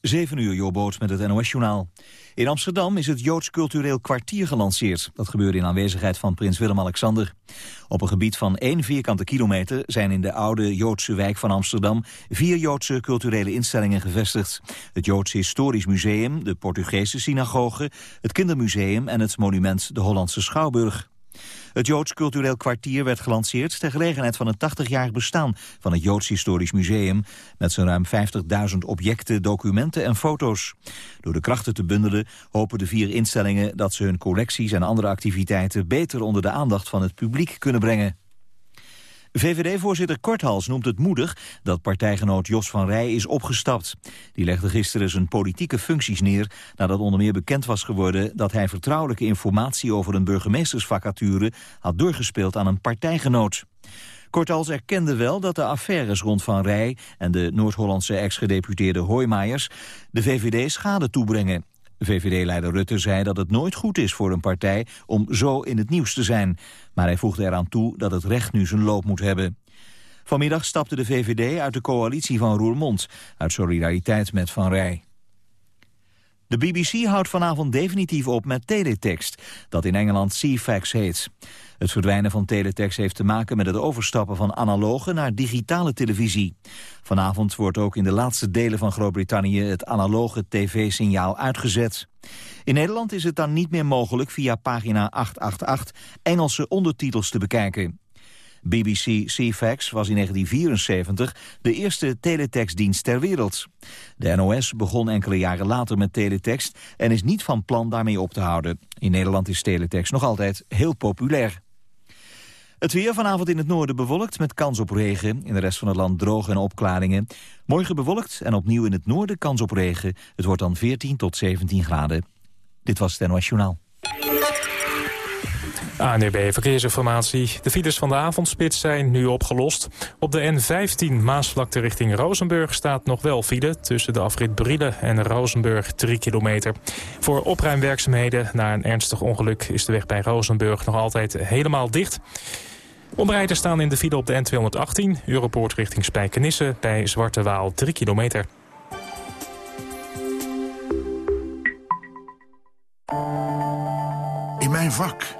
7 uur, Jobboot met het NOS-journaal. In Amsterdam is het Joods Cultureel Kwartier gelanceerd. Dat gebeurde in aanwezigheid van prins Willem-Alexander. Op een gebied van 1 vierkante kilometer zijn in de oude Joodse wijk van Amsterdam... vier Joodse culturele instellingen gevestigd. Het Joodse Historisch Museum, de Portugese Synagoge... het Kindermuseum en het monument de Hollandse Schouwburg. Het Joods Cultureel Kwartier werd gelanceerd ter gelegenheid van het 80-jarig bestaan van het Joods Historisch Museum met zijn ruim 50.000 objecten, documenten en foto's. Door de krachten te bundelen hopen de vier instellingen dat ze hun collecties en andere activiteiten beter onder de aandacht van het publiek kunnen brengen. VVD-voorzitter Korthals noemt het moedig dat partijgenoot Jos van Rij is opgestapt. Die legde gisteren zijn politieke functies neer nadat onder meer bekend was geworden dat hij vertrouwelijke informatie over een burgemeestersvacature had doorgespeeld aan een partijgenoot. Korthals erkende wel dat de affaires rond Van Rij en de Noord-Hollandse ex-gedeputeerde Hoijmaiers de VVD schade toebrengen. VVD-leider Rutte zei dat het nooit goed is voor een partij om zo in het nieuws te zijn. Maar hij voegde eraan toe dat het recht nu zijn loop moet hebben. Vanmiddag stapte de VVD uit de coalitie van Roermond... uit solidariteit met Van Rij. De BBC houdt vanavond definitief op met teletext, dat in Engeland CFAX heet. Het verdwijnen van teletext heeft te maken met het overstappen van analoge naar digitale televisie. Vanavond wordt ook in de laatste delen van Groot-Brittannië het analoge tv-signaal uitgezet. In Nederland is het dan niet meer mogelijk via pagina 888 Engelse ondertitels te bekijken. BBC CFAX was in 1974 de eerste teletextdienst ter wereld. De NOS begon enkele jaren later met teletext en is niet van plan daarmee op te houden. In Nederland is teletext nog altijd heel populair. Het weer vanavond in het noorden bewolkt met kans op regen. In de rest van het land droog en opklaringen. Morgen bewolkt en opnieuw in het noorden kans op regen. Het wordt dan 14 tot 17 graden. Dit was het NOS Journaal. ANUB Verkeersinformatie. De files van de avondspits zijn nu opgelost. Op de N15 Maasvlakte richting Rozenburg staat nog wel file... tussen de afrit Brielle en Rozenburg 3 kilometer. Voor opruimwerkzaamheden na een ernstig ongeluk... is de weg bij Rozenburg nog altijd helemaal dicht. Omrijders staan in de file op de N218, Europoort richting Spijkenisse... bij Zwarte Waal 3 kilometer. In mijn vak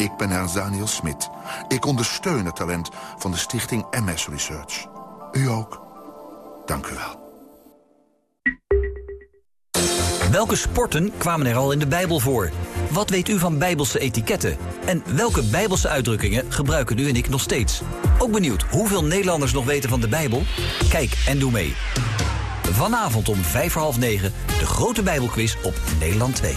Ik ben Ernst Daniel Smit. Ik ondersteun het talent van de stichting MS Research. U ook. Dank u wel. Welke sporten kwamen er al in de Bijbel voor? Wat weet u van Bijbelse etiketten? En welke Bijbelse uitdrukkingen gebruiken u en ik nog steeds? Ook benieuwd hoeveel Nederlanders nog weten van de Bijbel? Kijk en doe mee. Vanavond om vijf voor half negen de grote Bijbelquiz op Nederland 2.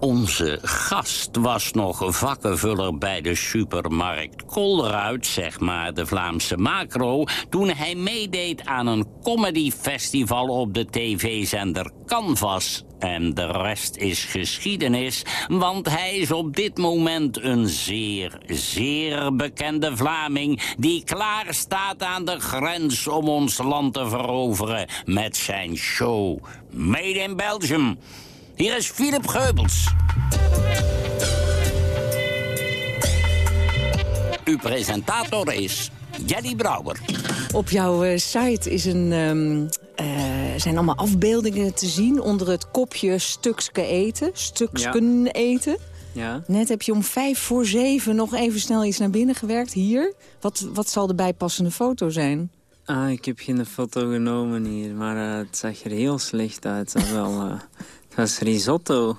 Onze gast was nog vakkenvuller bij de supermarkt Kolderuit, zeg maar de Vlaamse macro... toen hij meedeed aan een comedyfestival op de tv-zender Canvas. En de rest is geschiedenis, want hij is op dit moment een zeer, zeer bekende Vlaming... die klaar staat aan de grens om ons land te veroveren met zijn show Made in Belgium... Hier is Philip Geubels. Uw presentator is Jelly Brouwer. Op jouw uh, site is een, um, uh, zijn allemaal afbeeldingen te zien onder het kopje stukske eten. Stuksken ja. eten. Ja. Net heb je om vijf voor zeven nog even snel iets naar binnen gewerkt. Hier. Wat, wat zal de bijpassende foto zijn? Ah, ik heb geen foto genomen hier, maar uh, het zag er heel slecht uit. Wel, het was risotto.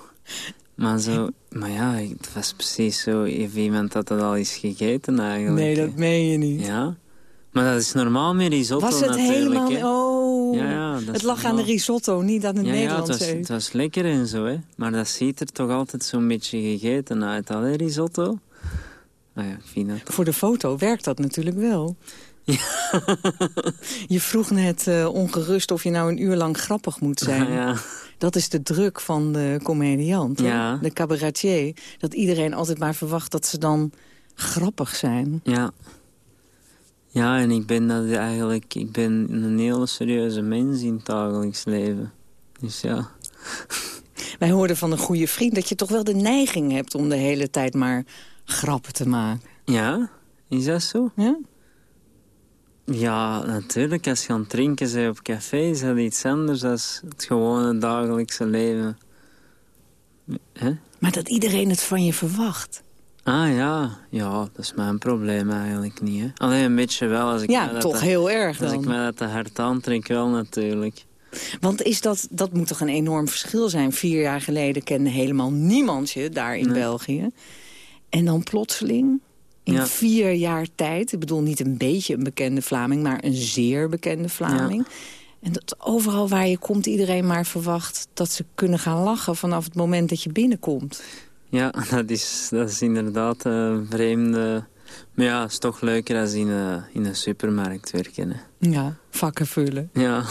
Maar, zo, maar ja, het was precies zo of iemand had dat al eens gegeten eigenlijk. Nee, dat meen je niet. Ja. Maar dat is normaal met risotto Was het natuurlijk, helemaal... Oh, Ja, ja, dat het lag aan de risotto, niet aan het ja, ja, het Nederlandse was, het was lekker en zo, hè. Maar dat ziet er toch altijd zo'n beetje gegeten uit, al, hè, risotto? Nou ja, ik vind dat... Voor de foto werkt dat natuurlijk wel. je vroeg net eh, ongerust of je nou een uur lang grappig moet zijn. Ja, Dat is de druk van de comediant? Ja. de cabaretier. Dat iedereen altijd maar verwacht dat ze dan grappig zijn. ja. Ja, en ik ben dat eigenlijk... Ik ben een hele serieuze mens in het dagelijks leven. Dus ja... Wij hoorden van een goede vriend dat je toch wel de neiging hebt... om de hele tijd maar grappen te maken. Ja? Is dat zo? Ja? Ja, natuurlijk. Als je aan het drinken bent op café, is dat iets anders dan het gewone dagelijkse leven. Maar dat iedereen het van je verwacht. Ah ja, ja, dat is mijn probleem eigenlijk niet. Hè? Alleen een beetje wel. Als ik Ja, toch heel erg Als ik dan. mij dat te hard aantrek, wel natuurlijk. Want is dat, dat moet toch een enorm verschil zijn. Vier jaar geleden kende helemaal niemand je daar in Nee. België. En dan plotseling, in Ja. vier jaar tijd... ik bedoel niet een beetje een bekende Vlaming... maar een zeer bekende Vlaming. En dat overal waar je komt iedereen maar verwacht... dat ze kunnen gaan lachen vanaf het moment dat je binnenkomt. Ja, dat is, dat is inderdaad een vreemde... Maar ja, het is toch leuker als in een, in een supermarkt werken. Hè? Ja, vakken vullen. Ja,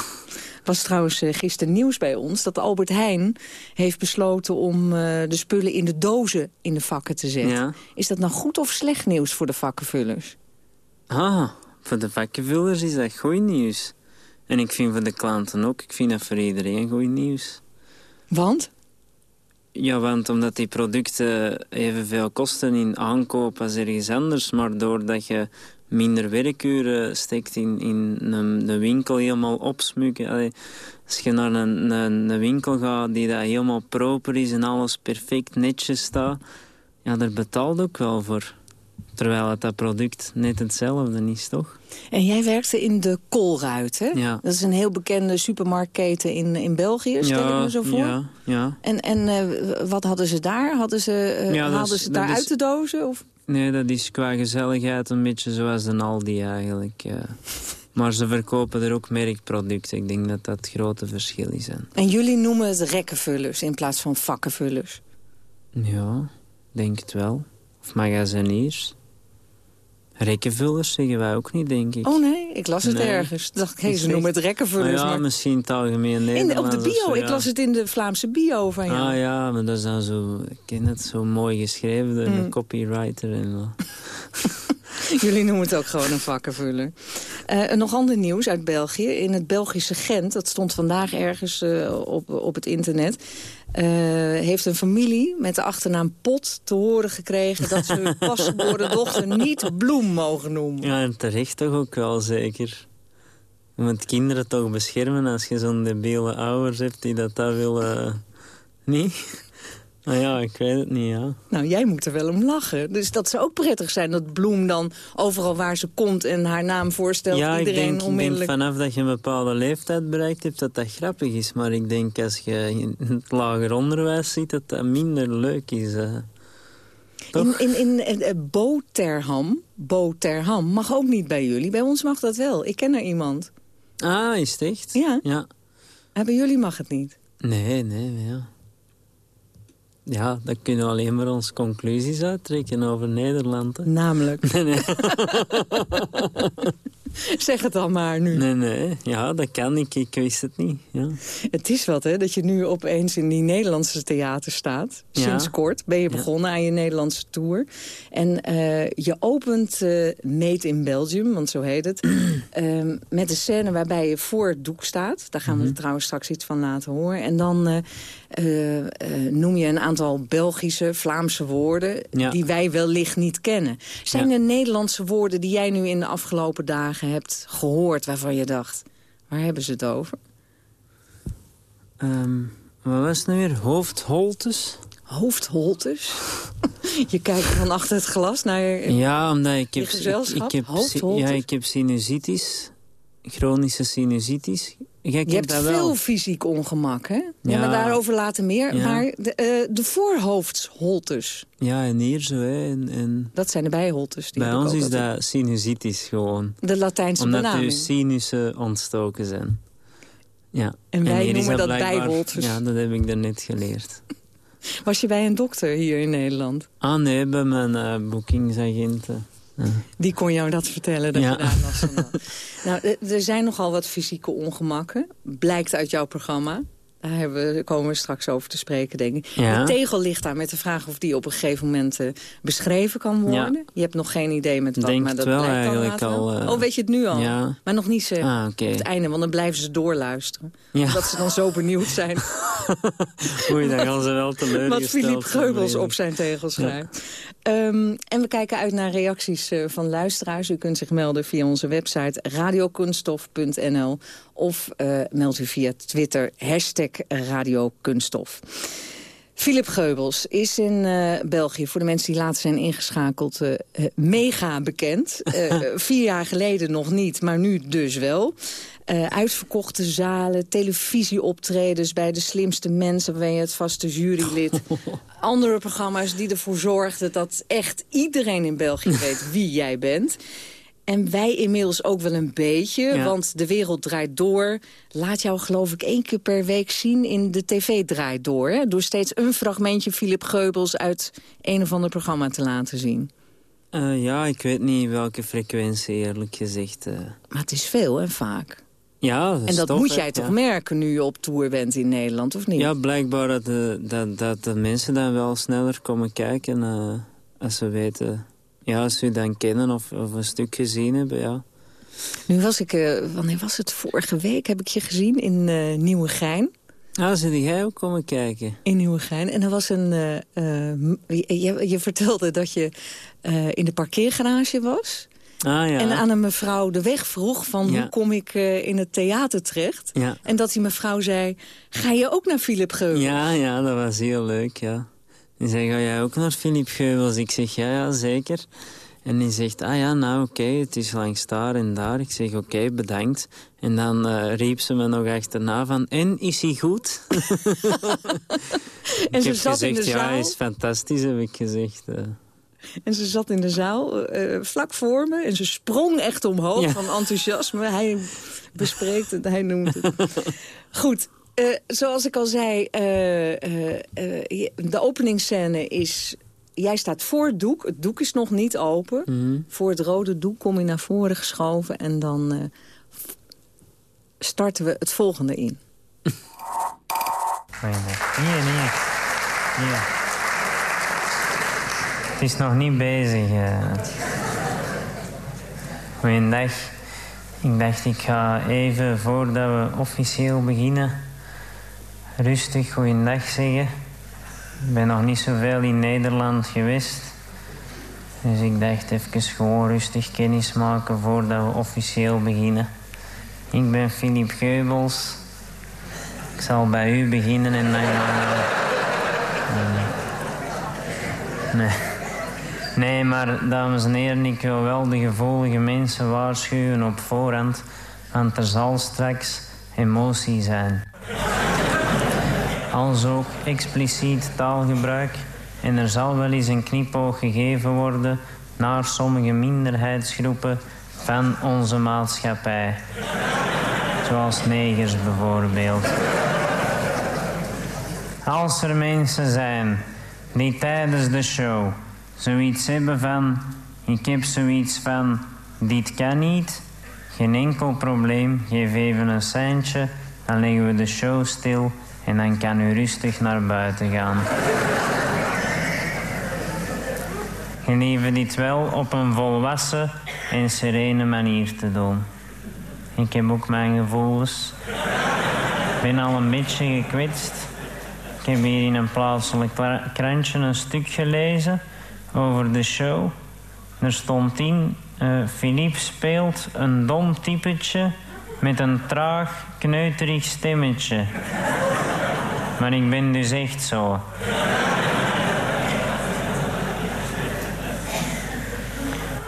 was trouwens eh, gisteren nieuws bij ons... dat Albert Heijn heeft besloten om eh, de spullen in de dozen in de vakken te zetten. ja. Is dat nou goed of slecht nieuws voor de vakkenvullers? Ah, voor de vakkenvullers is dat goed nieuws. En ik vind voor de klanten ook, ik vind dat voor iedereen goed nieuws. Want? Ja, want omdat die producten evenveel kosten in aankoop als ergens anders, maar doordat je minder werkuren steekt in, in een, de winkel helemaal opsmukken. Als je naar een, een, een winkel gaat die dat helemaal proper is en alles perfect netjes staat, ja, daar betaalt ook wel voor. Terwijl het dat product net hetzelfde is, toch? En jij werkte in de Kolruit, hè? Ja. Dat is een heel bekende supermarktketen in, in België, stel ik me zo voor. Ja, ja. En, en eh, wat hadden ze daar? Hadden ze, eh, Ja, haalden is- ze daar is- uit de dozen? Of? Nee, dat is qua gezelligheid een beetje zoals de Aldi eigenlijk. ja. Maar ze verkopen er ook merkproducten. Ik denk dat dat het grote verschil is. En jullie noemen het rekkenvullers in plaats van vakkenvullers. Ja, denk het wel. Of magaziniers. Rekkenvullers zeggen wij ook niet, denk ik. Oh nee, ik las het Nee. ergens. Dacht ik, hey, ze noemen het Nou rekkenvullers. ja, maar... misschien het algemeen in de, op de bio, zo, ik ja. las het in de Vlaamse bio van jou. Ah ja, maar dat is dan zo... Ik ken het zo mooi geschreven door Mm. een copywriter en. Jullie noemen het ook gewoon een vakkenvuller. Eh, nog ander nieuws uit België. In het Belgische Gent, dat stond vandaag ergens eh, op, op het internet... eh, heeft een familie met de achternaam Pot te horen gekregen... dat ze hun pasgeboren dochter niet Bloem mogen noemen. Ja, en terecht toch ook wel zeker. Je moet kinderen toch beschermen als je zo'n debiele ouders hebt die dat, dat willen... Niet? Nou ja, ik weet het niet, ja. Nou, jij moet er wel om lachen. Dus dat zou ook prettig zijn dat Bloem dan overal waar ze komt... en haar naam voorstelt, ja, iedereen ik denk onmiddellijk... vanaf dat je een bepaalde leeftijd bereikt hebt dat dat grappig is. Maar ik denk als je in het lager onderwijs zit dat dat minder leuk is. eh. Toch? In, in, in eh, Boterham, Boterham mag ook niet bij jullie. Bij ons mag dat wel. Ik ken er iemand. Ah, is het echt? Ja. Ja. En bij jullie mag het niet. Nee, nee, ja. Ja, dan kunnen we alleen maar onze conclusies uittrekken over Nederland. Hè. Namelijk. Nee, nee. zeg het dan maar nu. Nee, nee. Ja, dat kan ik. Ik wist het niet. Ja. Het is wat, hè, dat je nu opeens in die Nederlandse theater staat. Ja. Sinds kort ben je begonnen aan je Nederlandse tour. En eh, je opent eh Made in Belgium, want zo heet het. ehm, met een scène waarbij je voor het doek staat. Daar gaan we Mhm. trouwens straks iets van laten horen. En dan eh, noem je een aantal Belgische, Vlaamse woorden... Ja. die wij wellicht niet kennen. Zijn Ja. er Nederlandse woorden die jij nu in de afgelopen dagen hebt gehoord... waarvan je dacht, waar hebben ze het over? Ehm, wat was het nou weer? Hoofdholtes? Hoofdholtes? je kijkt van achter het glas naar... Ja, omdat ik heb, ik, ik heb, ja, ik heb sinusitis. Chronische sinusitis. Jij Je hebt veel wel. fysiek ongemak, hè? Ja. Maar daarover later meer. Ja. Maar de, eh, de voorhoofdsholtes, Ja, en hier zo, hè. En, en dat zijn de bijholtes. Die bij ons is dat sinusitis gewoon. De Latijnse Omdat uw benaming. sinussen ontstoken zijn. Ja. En wij noemen dat bijholtes. Ja, dat heb ik daarnet geleerd. Was je bij een dokter hier in Nederland? Ah nee, bij mijn eh boekingsagenten. Die kon jou dat vertellen, dat Ja. je daar last van had. nou, er zijn nogal wat fysieke ongemakken. Blijkt uit jouw programma. Daar we, komen we straks over te spreken, denk ik. Ja. De tegel ligt daar met de vraag of die op een gegeven moment eh, beschreven kan worden. Je hebt nog geen idee met wat, Denk maar dat wel blijkt dan eigenlijk later wel. al, eh. oh, weet je het nu al? Ja. Maar nog niet zeggen. Ah. Op het einde, want dan blijven ze doorluisteren. Ja. Omdat ze dan zo benieuwd zijn Oei, dan gaan ze wel teleurgesteld wat Philippe Geubels op zijn tegel schrijft. Ehm, en we kijken uit naar reacties eh, van luisteraars. U kunt zich melden via onze website radiokunststof.nl of eh, meld u via Twitter hashtag radiokunststof. Philip Geubels is in eh, België, voor de mensen die later zijn ingeschakeld, eh, mega bekend. Vier jaar geleden nog niet, maar nu dus wel. Uitverkochte zalen, televisieoptredens bij de slimste mensen... ben je het vaste jurylid. Andere programma's die ervoor zorgden dat echt iedereen in België weet wie jij bent. En wij inmiddels ook wel een beetje, Ja. want de wereld draait door. Laat jou geloof ik één keer per week zien in de tv draait door. Hè? Door steeds een fragmentje Philip Geubels uit een of ander programma te laten zien. Eh, ja, ik weet niet welke frequentie, eerlijk gezegd. eh. Maar het is veel en vaak. ja, dat En dat tof, moet hè, jij toch ja. merken nu je op tour bent in Nederland, of niet? Ja, blijkbaar dat de, dat, dat de mensen dan wel sneller komen kijken eh, als ze weten... Ja, als ze je dan kennen of, of een stuk gezien hebben, ja. Nu was ik, eh, wanneer was het? Vorige week heb ik je gezien in eh Nieuwegein. Ah, zit jij ook komen kijken? In Nieuwegein. En er was een... eh, je, je vertelde dat je in de parkeergarage was. Ah ja. En aan een mevrouw de weg vroeg van Ja. hoe kom ik in het theater terecht. Ja. En dat die mevrouw zei, ga je ook naar Philip Geubels? Ja, ja, dat was heel leuk, ja. Die zei, ga jij ook naar Philip Geubels? Ik zeg, ja, ja, zeker. En die zegt, ah ja, nou oké, het is langs daar en daar. Ik zeg, oké, bedankt. En dan eh, riep ze me nog achterna van, en, is hij goed? En ik ze heb zat in gezegd, de ja, hij is fantastisch, heb ik gezegd. eh. En ze zat in de zaal, eh, vlak voor me. En ze sprong echt omhoog Ja. van enthousiasme. Hij bespreekt het, hij noemt het. Goed, eh, zoals ik al zei, eh, eh, eh, de openingsscène is... Jij staat voor het doek, het doek is nog niet open. Mhm. Voor het rode doek kom je naar voren geschoven... en dan eh, starten we het volgende in. Goeiedag. Hier, hier. Hier. Het is nog niet bezig. eh. Goeiedag. Ik dacht, ik ga even voordat we officieel beginnen... rustig goeiedag zeggen. Ik ben nog niet zoveel in Nederland geweest. Dus ik dacht even gewoon rustig kennis maken voordat we officieel beginnen. Ik ben Philip Geubels. Ik zal bij u beginnen en dan. Eh, Nee. Nee, maar dames en heren, ik wil wel de gevoelige mensen waarschuwen op voorhand. Want er zal straks emotie zijn. Als ook expliciet taalgebruik. En er zal wel eens een knipoog gegeven worden naar sommige minderheidsgroepen van onze maatschappij. Zoals negers bijvoorbeeld. Als er mensen zijn die tijdens de show zoiets hebben van... Ik heb zoiets van, dit kan niet. Geen enkel probleem, geef even een seintje. Dan leggen we de show stil en dan kan u rustig naar buiten gaan. Gelieve dit wel op een volwassen en serene manier te doen. Ik heb ook mijn gevoelens. Ik ben al een beetje gekwetst. Ik heb hier in een plaatselijk krantje een stuk gelezen over de show. Er stond in, eh Philippe speelt een dom typetje met een traag, kneuterig stemmetje. Maar ik ben dus echt zo.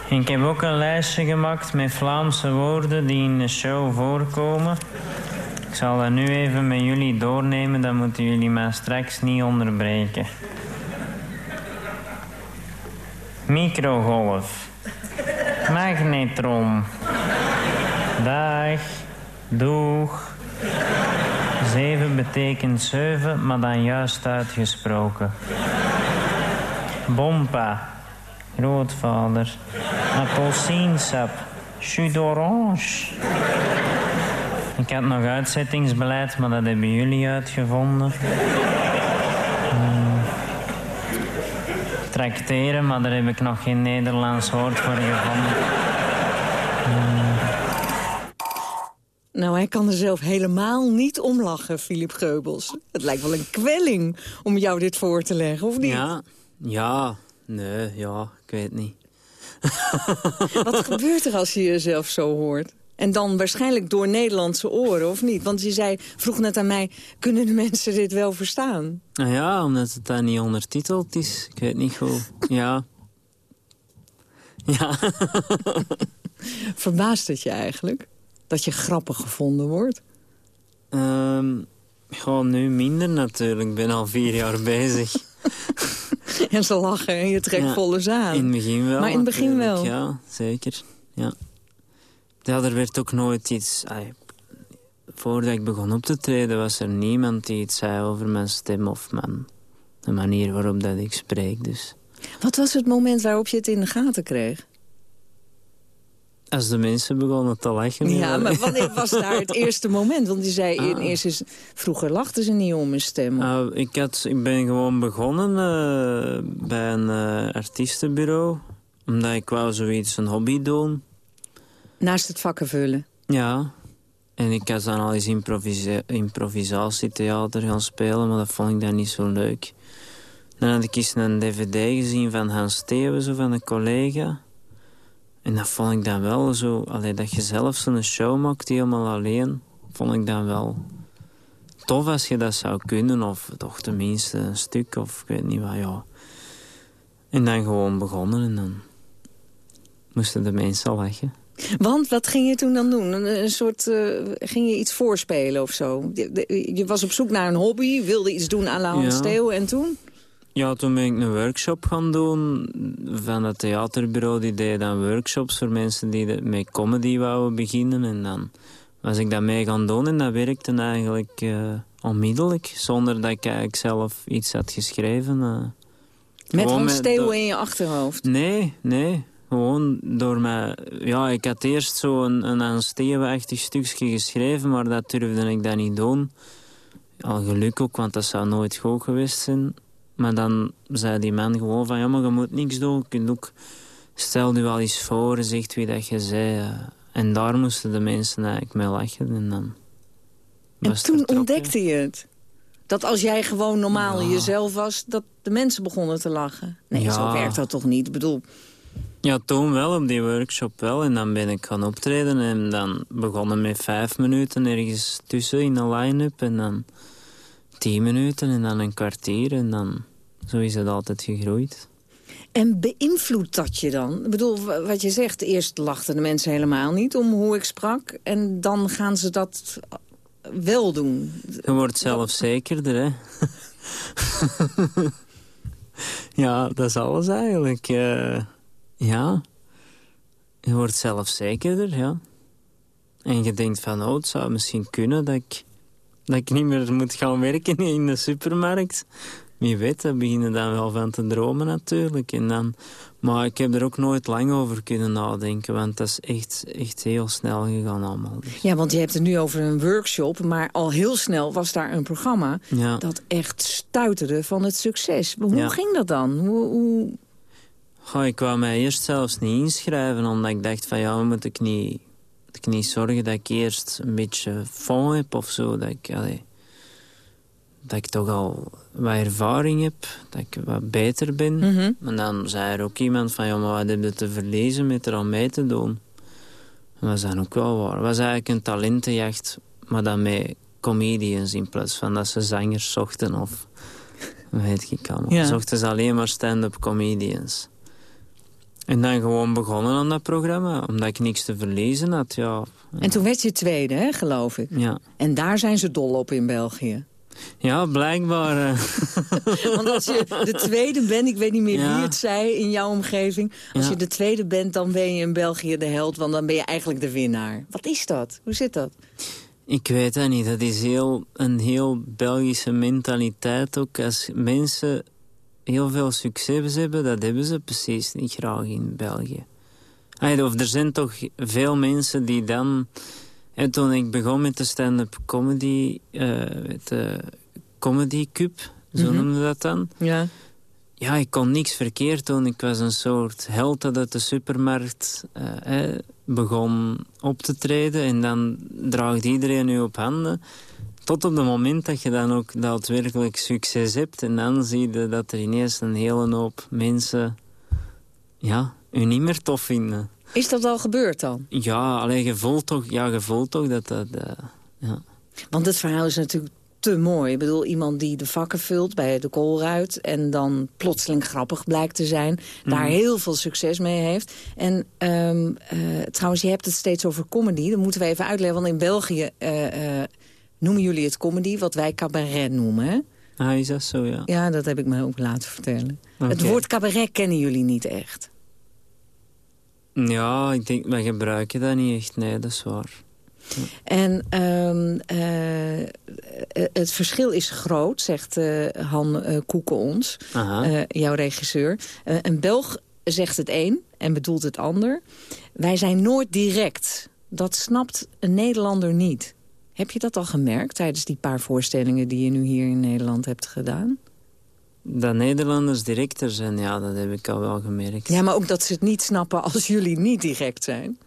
Ik heb ook een lijstje gemaakt met Vlaamse woorden die in de show voorkomen. Ik zal dat nu even met jullie doornemen, dan moeten jullie mij straks niet onderbreken. Microgolf. Magnetron. Dag. Doeg. Zeven betekent zeven, maar dan juist uitgesproken. Bompa. Grootvader. Appelsiensap. Jus d'orange. Ik had nog uitzettingsbeleid, maar dat hebben jullie uitgevonden. Hmm. Tracteren, maar daar heb ik nog geen Nederlands woord voor gevonden. Nou, hij kan er zelf helemaal niet om lachen, Philip Geubels. Het lijkt wel een kwelling om jou dit voor te leggen, of niet? Ja, ja, nee, ja, ik weet niet. Wat gebeurt er als je jezelf zo hoort? En dan waarschijnlijk door Nederlandse oren, of niet? Want je zei, vroeg net aan mij, kunnen de mensen dit wel verstaan? Nou ja, omdat het daar niet ondertiteld is. Ik weet niet hoe. Ja. Ja. Verbaast het je eigenlijk? Dat je grappig gevonden wordt? Um, gewoon nu minder natuurlijk. Ik ben al vier jaar bezig. en ze lachen en je trekt Ja, volle zaal. In het begin wel. Maar in het begin wel? Ja, zeker. Ja. ja, er werd ook nooit iets... ai, voordat ik begon op te treden was er niemand die iets zei over mijn stem of mijn, de manier waarop dat ik spreek. Dus Wat was het moment waarop je het in de gaten kreeg? Als de mensen begonnen te lachen... Ja, maar wanneer was daar het eerste moment? Want je zei in Ah. eerst is, vroeger lachten ze niet om mijn stem. Nou, ik, had, ik ben gewoon begonnen eh, bij een eh, artiestenbureau. Omdat ik wou zoiets, een hobby doen. Naast het vakken vullen. Ja. En ik had dan al eens improvisa improvisatietheater gaan spelen, maar dat vond ik dan niet zo leuk. Dan had ik eens een dvd gezien van Hans Steeuwen, zo van een collega. En dat vond ik dan wel zo... Allee, dat je zelf zo'n show maakt helemaal alleen, vond ik dan wel tof als je dat zou kunnen. Of toch tenminste een stuk, of ik weet niet wat, ja. En dan gewoon begonnen en dan moesten de mensen lachen. Want wat ging je toen dan doen? Een, een soort, eh, ging je iets voorspelen of zo? Je, was op zoek naar een hobby, wilde iets doen aan La Hans Ja. Theo en toen? Ja, toen ben ik een workshop gaan doen van het theaterbureau. Die deed dan workshops voor mensen die met comedy wouden beginnen. En dan was ik dat mee gaan doen en dat werkte eigenlijk eh, onmiddellijk. Zonder dat ik eigenlijk zelf iets had geschreven. eh. Met Hans met- Theo in je achterhoofd. Nee, nee. Gewoon door mij... Ja, ik had eerst zo een, een Theo-achtig stukje geschreven, maar dat durfde ik dan niet doen. Al geluk ook, want dat zou nooit goed geweest zijn. Maar dan zei die man gewoon van, ja, maar je moet niks doen. Je kunt ook... Stel je wel eens voor, zegt wie dat je zei. En daar moesten de mensen eigenlijk mee lachen. En dan En toen ontdekte je het. Dat als jij gewoon normaal Ja. jezelf was, dat de mensen begonnen te lachen. Nee, Ja. zo werkt dat toch niet? Ik bedoel, Ja, toen wel, op die workshop wel. En dan ben ik gaan optreden en dan begonnen met vijf minuten ergens tussen in een line-up. En dan tien minuten en dan een kwartier. En dan, zo is het altijd gegroeid. En beïnvloedt dat je dan? Ik bedoel, wa- wat je zegt, eerst lachten de mensen helemaal niet om hoe ik sprak. En dan gaan ze dat wel doen. Je wordt zelfzekerder, hè. ja, dat is alles eigenlijk. eh, ja. Je wordt zelfzekerder, ja. En je denkt van, oh, het zou misschien kunnen dat ik, dat ik niet meer moet gaan werken in de supermarkt. Wie weet, daar beginnen dan wel van te dromen natuurlijk. En dan, maar ik heb er ook nooit lang over kunnen nadenken, want dat is echt, echt heel snel gegaan allemaal. Dus, Ja, want je hebt het nu over een workshop, maar al heel snel was daar een programma... ja. dat echt stuiterde van het succes. Maar Hoe Ja. ging dat dan? Hoe, hoe... Goh, ik wou mij eerst zelfs niet inschrijven, omdat ik dacht van ja, moet ik niet, ik niet zorgen dat ik eerst een beetje fond heb of zo. Dat ik, allee, dat ik toch al wat ervaring heb, dat ik wat beter ben. Mhm. En dan zei er ook iemand van ja, maar wat heb je te verliezen met er aan mee te doen? En dat dan ook wel waar. Het was eigenlijk een talentenjacht, maar dan met comedians in plaats van dat ze zangers zochten of weet ik allemaal. Ja. Zochten ze alleen maar stand-up comedians. En dan gewoon begonnen aan dat programma, omdat ik niks te verliezen had. Ja. En toen werd je tweede, hè, geloof ik. Ja, En daar zijn ze dol op in België. ja blijkbaar. eh, Want als je de tweede bent, ik weet niet meer Ja. wie het zei in jouw omgeving. Als Ja. je de tweede bent, dan ben je in België de held. Want dan ben je eigenlijk de winnaar. Wat is dat? Hoe zit dat? Ik weet dat niet. Dat is heel, een heel Belgische mentaliteit ook. Als mensen heel veel succes hebben, dat hebben ze precies niet graag in België. Of er zijn toch veel mensen die dan... En toen ik begon met de stand-up comedy, eh, met de Comedy Cup, zo noemden we dat dan. Ja. Ja, ik kon niks verkeerd doen. Ik was een soort held dat uit de supermarkt eh, eh, begon op te treden. En dan draagt iedereen u op handen. Tot op het moment dat je dan ook daadwerkelijk succes hebt. En dan zie je dat er ineens een hele hoop mensen ja, u niet meer tof vinden. Is dat al gebeurd dan? Ja, alleen je voelt toch, ja, je voelt toch dat dat... eh, ja. Want het verhaal is natuurlijk te mooi. Ik bedoel, iemand die de vakken vult bij de koolruit... en dan plotseling grappig blijkt te zijn. Daar heel veel succes mee heeft. En ehm, eh, trouwens, je hebt het steeds over comedy. Dat moeten we even uitleggen. Want in België eh, eh, noemen jullie het comedy... wat wij cabaret noemen, hè? Ah, is dat zo, ja. Ja, dat heb ik me ook laten vertellen. Het woord cabaret kennen jullie niet echt. Ja, ik denk, wij gebruiken dat niet echt. Nee, dat is waar. En ehm, eh, het verschil is groot, zegt eh, Han eh Koeken ons, jouw regisseur. Een Belg zegt het een en bedoelt het ander. Wij zijn nooit direct. Dat snapt een Nederlander niet. Heb je dat al gemerkt tijdens die paar voorstellingen... die je nu hier in Nederland hebt gedaan? Dat Nederlanders directer zijn, ja, dat heb ik al wel gemerkt. Ja, maar ook dat ze het niet snappen als jullie niet direct zijn.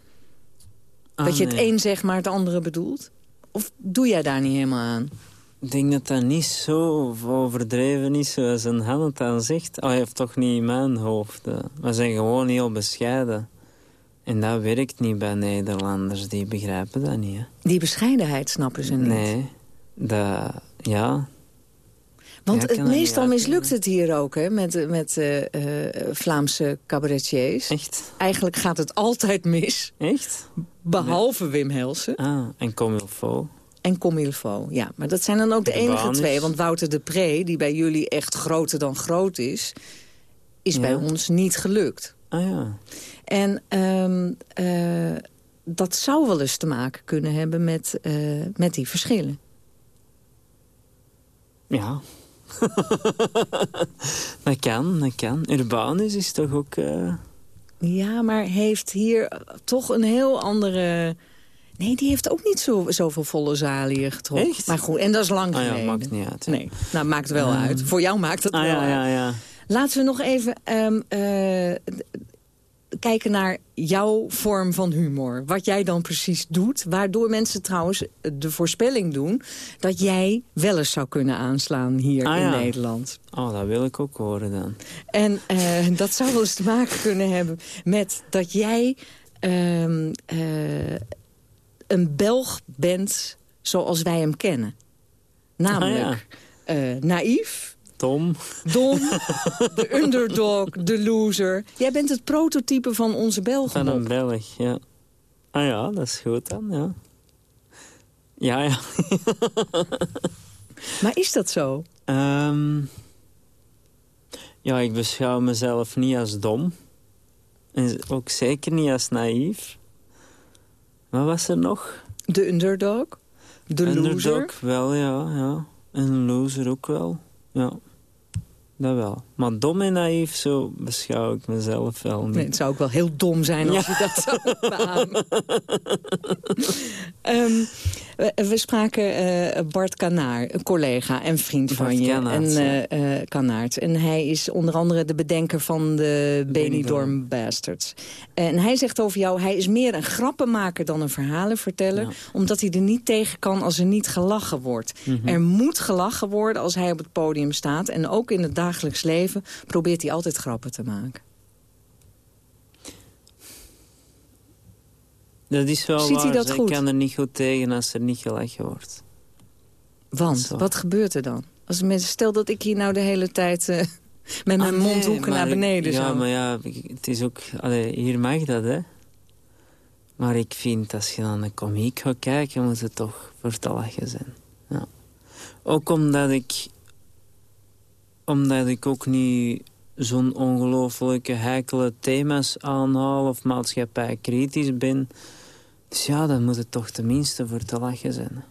Ah, dat je het nee. een zeg maar het andere bedoelt? Of doe jij daar niet helemaal aan? Ik denk dat dat niet zo overdreven is zoals een Han het dan zegt. Oh, hij heeft toch niet in mijn hoofd. eh. We zijn gewoon heel bescheiden. En dat werkt niet bij Nederlanders, die begrijpen dat niet. Hè. Die bescheidenheid snappen ze niet. Nee, dat, ja. Want Ja, het, meestal mislukt het hier ook hè, met, met eh, eh, Vlaamse cabaretiers. Echt? Eigenlijk gaat het altijd mis, Echt? behalve Wim Helsen Ah, en Comilfo. en Comilfo. Ja, maar dat zijn dan ook de De enige Banis. twee. Want Wouter de Pre, die bij jullie echt groter dan groot is... is Ja. bij ons niet gelukt. Ah ja. En ehm, eh, dat zou wel eens te maken kunnen hebben met, eh, met die verschillen. Ja. dat kan, dat kan. Urbanus is toch ook... eh, Ja, maar heeft hier toch een heel andere... Nee, die heeft ook niet zo, zoveel volle zalen hier getrokken. Echt? Maar goed, en dat is lang Ah ja, geleden. maakt niet uit. hè. Nee, nou maakt wel uit. Voor jou maakt het Ah wel ja, uit. ja, ja. Laten we nog even ehm, eh, kijken naar jouw vorm van humor. Wat jij dan precies doet. Waardoor mensen trouwens de voorspelling doen... dat jij wel eens zou kunnen aanslaan hier Ah in ja. Nederland. Oh, dat wil ik ook horen dan. En eh, dat zou wel eens te maken kunnen hebben met dat jij ehm, eh, een Belg bent zoals wij hem kennen. Namelijk eh, naïef, Tom. dom, de underdog, de loser. Jij bent het prototype van onze Belgen. Van een. Belg, ja. Ah ja, dat is goed dan, ja. Ja, ja. Maar is dat zo? Ehm, ja, ik beschouw mezelf niet als dom. En ook zeker niet als naïef. Wat was er nog? De underdog, de Underdog loser. wel, ja, ja. En een loser ook wel, ja. Dat wel. Maar dom en naïef, zo beschouw ik mezelf wel niet. Nee, het zou ook wel heel dom zijn als je dat zou beamen. Ehm, we, we spraken eh, Bart Kanaar, een collega en vriend Bart van je. En, ja. eh, eh, Kanaerts. En hij is onder andere de bedenker van de Benidorm Bastards. En hij zegt over jou, hij is meer een grappenmaker dan een verhalenverteller. Ja. Omdat hij er niet tegen kan als er niet gelachen wordt. Mhm. Er moet gelachen worden als hij op het podium staat. En ook in het dagelijks leven probeert hij altijd grappen te maken. Dat is wel Ziet hij dat goed? kan er niet goed tegen als er niet gelachen wordt. Want, Zo. wat gebeurt er dan? Als mensen, stel dat ik hier nou de hele tijd eh, Met mijn Ah, nee, mondhoeken naar beneden Ja, zo. maar ja, het is ook... Allee, hier mag dat, hè. Maar ik vind, als je naar een komiek gaat kijken, moet het toch voor te lachen zijn. Ja. Ook omdat ik... Omdat ik ook niet zo'n ongelooflijke heikele thema's aanhaal... of maatschappij kritisch ben. Dus ja, dan moet het toch tenminste voor te lachen zijn.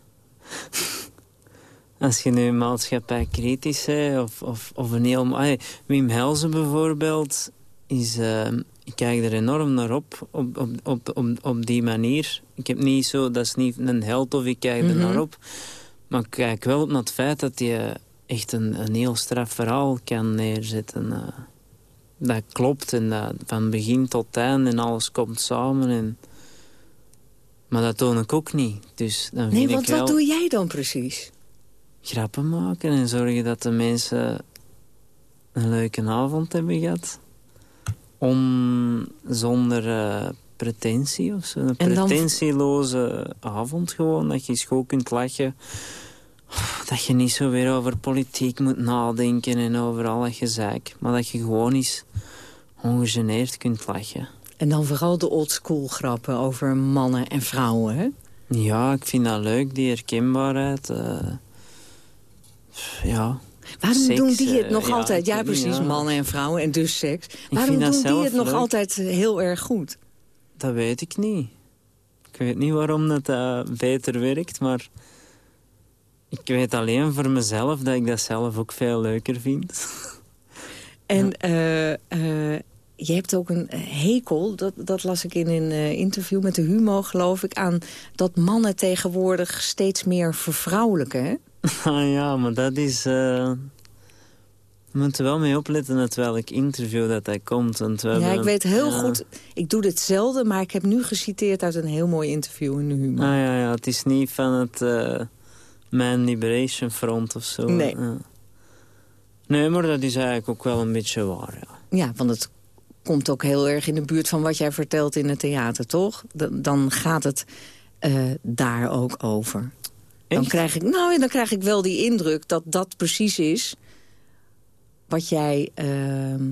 Als je nu maatschappij kritisch bent, of, of, of een heel... Allee, Wim Helsen bijvoorbeeld, is, eh, ik kijk er enorm naar op, op, op, op, op, op die manier. Ik heb niet zo, dat is niet een held of ik kijk er Mhm. naar op. Maar ik kijk wel op naar het feit dat hij echt een, een heel straf verhaal kan neerzetten. eh. dat klopt en dat van begin tot eind en alles komt samen. En... Maar dat toon ik ook niet. Dus dan Nee, want ik wel wat doe jij dan precies? grappen maken en zorgen dat de mensen een leuke avond hebben gehad. Om zonder eh, pretentie of zo. Een En dan- pretentieloze avond gewoon. Dat je goed kunt lachen. Dat je niet zo weer over politiek moet nadenken en over alle gezeik. Maar dat je gewoon eens ongegeneerd kunt lachen. En dan vooral de oldschool grappen over mannen en vrouwen, hè? Ja, ik vind dat leuk, die herkenbaarheid. eh. ja. Waarom Seks, doen die het eh, nog altijd? Ja, precies, ja. mannen en vrouwen en dus seks. Waarom doen die het nog leuk. altijd heel erg goed? Dat weet ik niet. Ik weet niet waarom dat, dat beter werkt, maar... Ik weet alleen voor mezelf dat ik dat zelf ook veel leuker vind. En eh, eh, je hebt ook een hekel, dat, dat las ik in een eh, interview met de Humo, geloof ik, aan dat mannen tegenwoordig steeds meer vervrouwelijken, hè? ah ja, maar dat is... eh we moeten wel mee opletten uit welk interview dat dat komt. Want we Ja, hebben- ik weet heel ja. goed, ik doe dit zelden, maar ik heb nu geciteerd uit een heel mooi interview in de Humo. Ah ja, ja, het is niet van het eh, Man Liberation Front of zo. Nee. Ja. Nee, maar dat is eigenlijk ook wel een beetje waar, ja. Ja, want het komt ook heel erg in de buurt van wat jij vertelt in het theater, toch? D- dan gaat het eh, daar ook over. Dan krijg, ik, nou, ja, dan krijg ik wel die indruk dat dat precies is... wat jij ehm,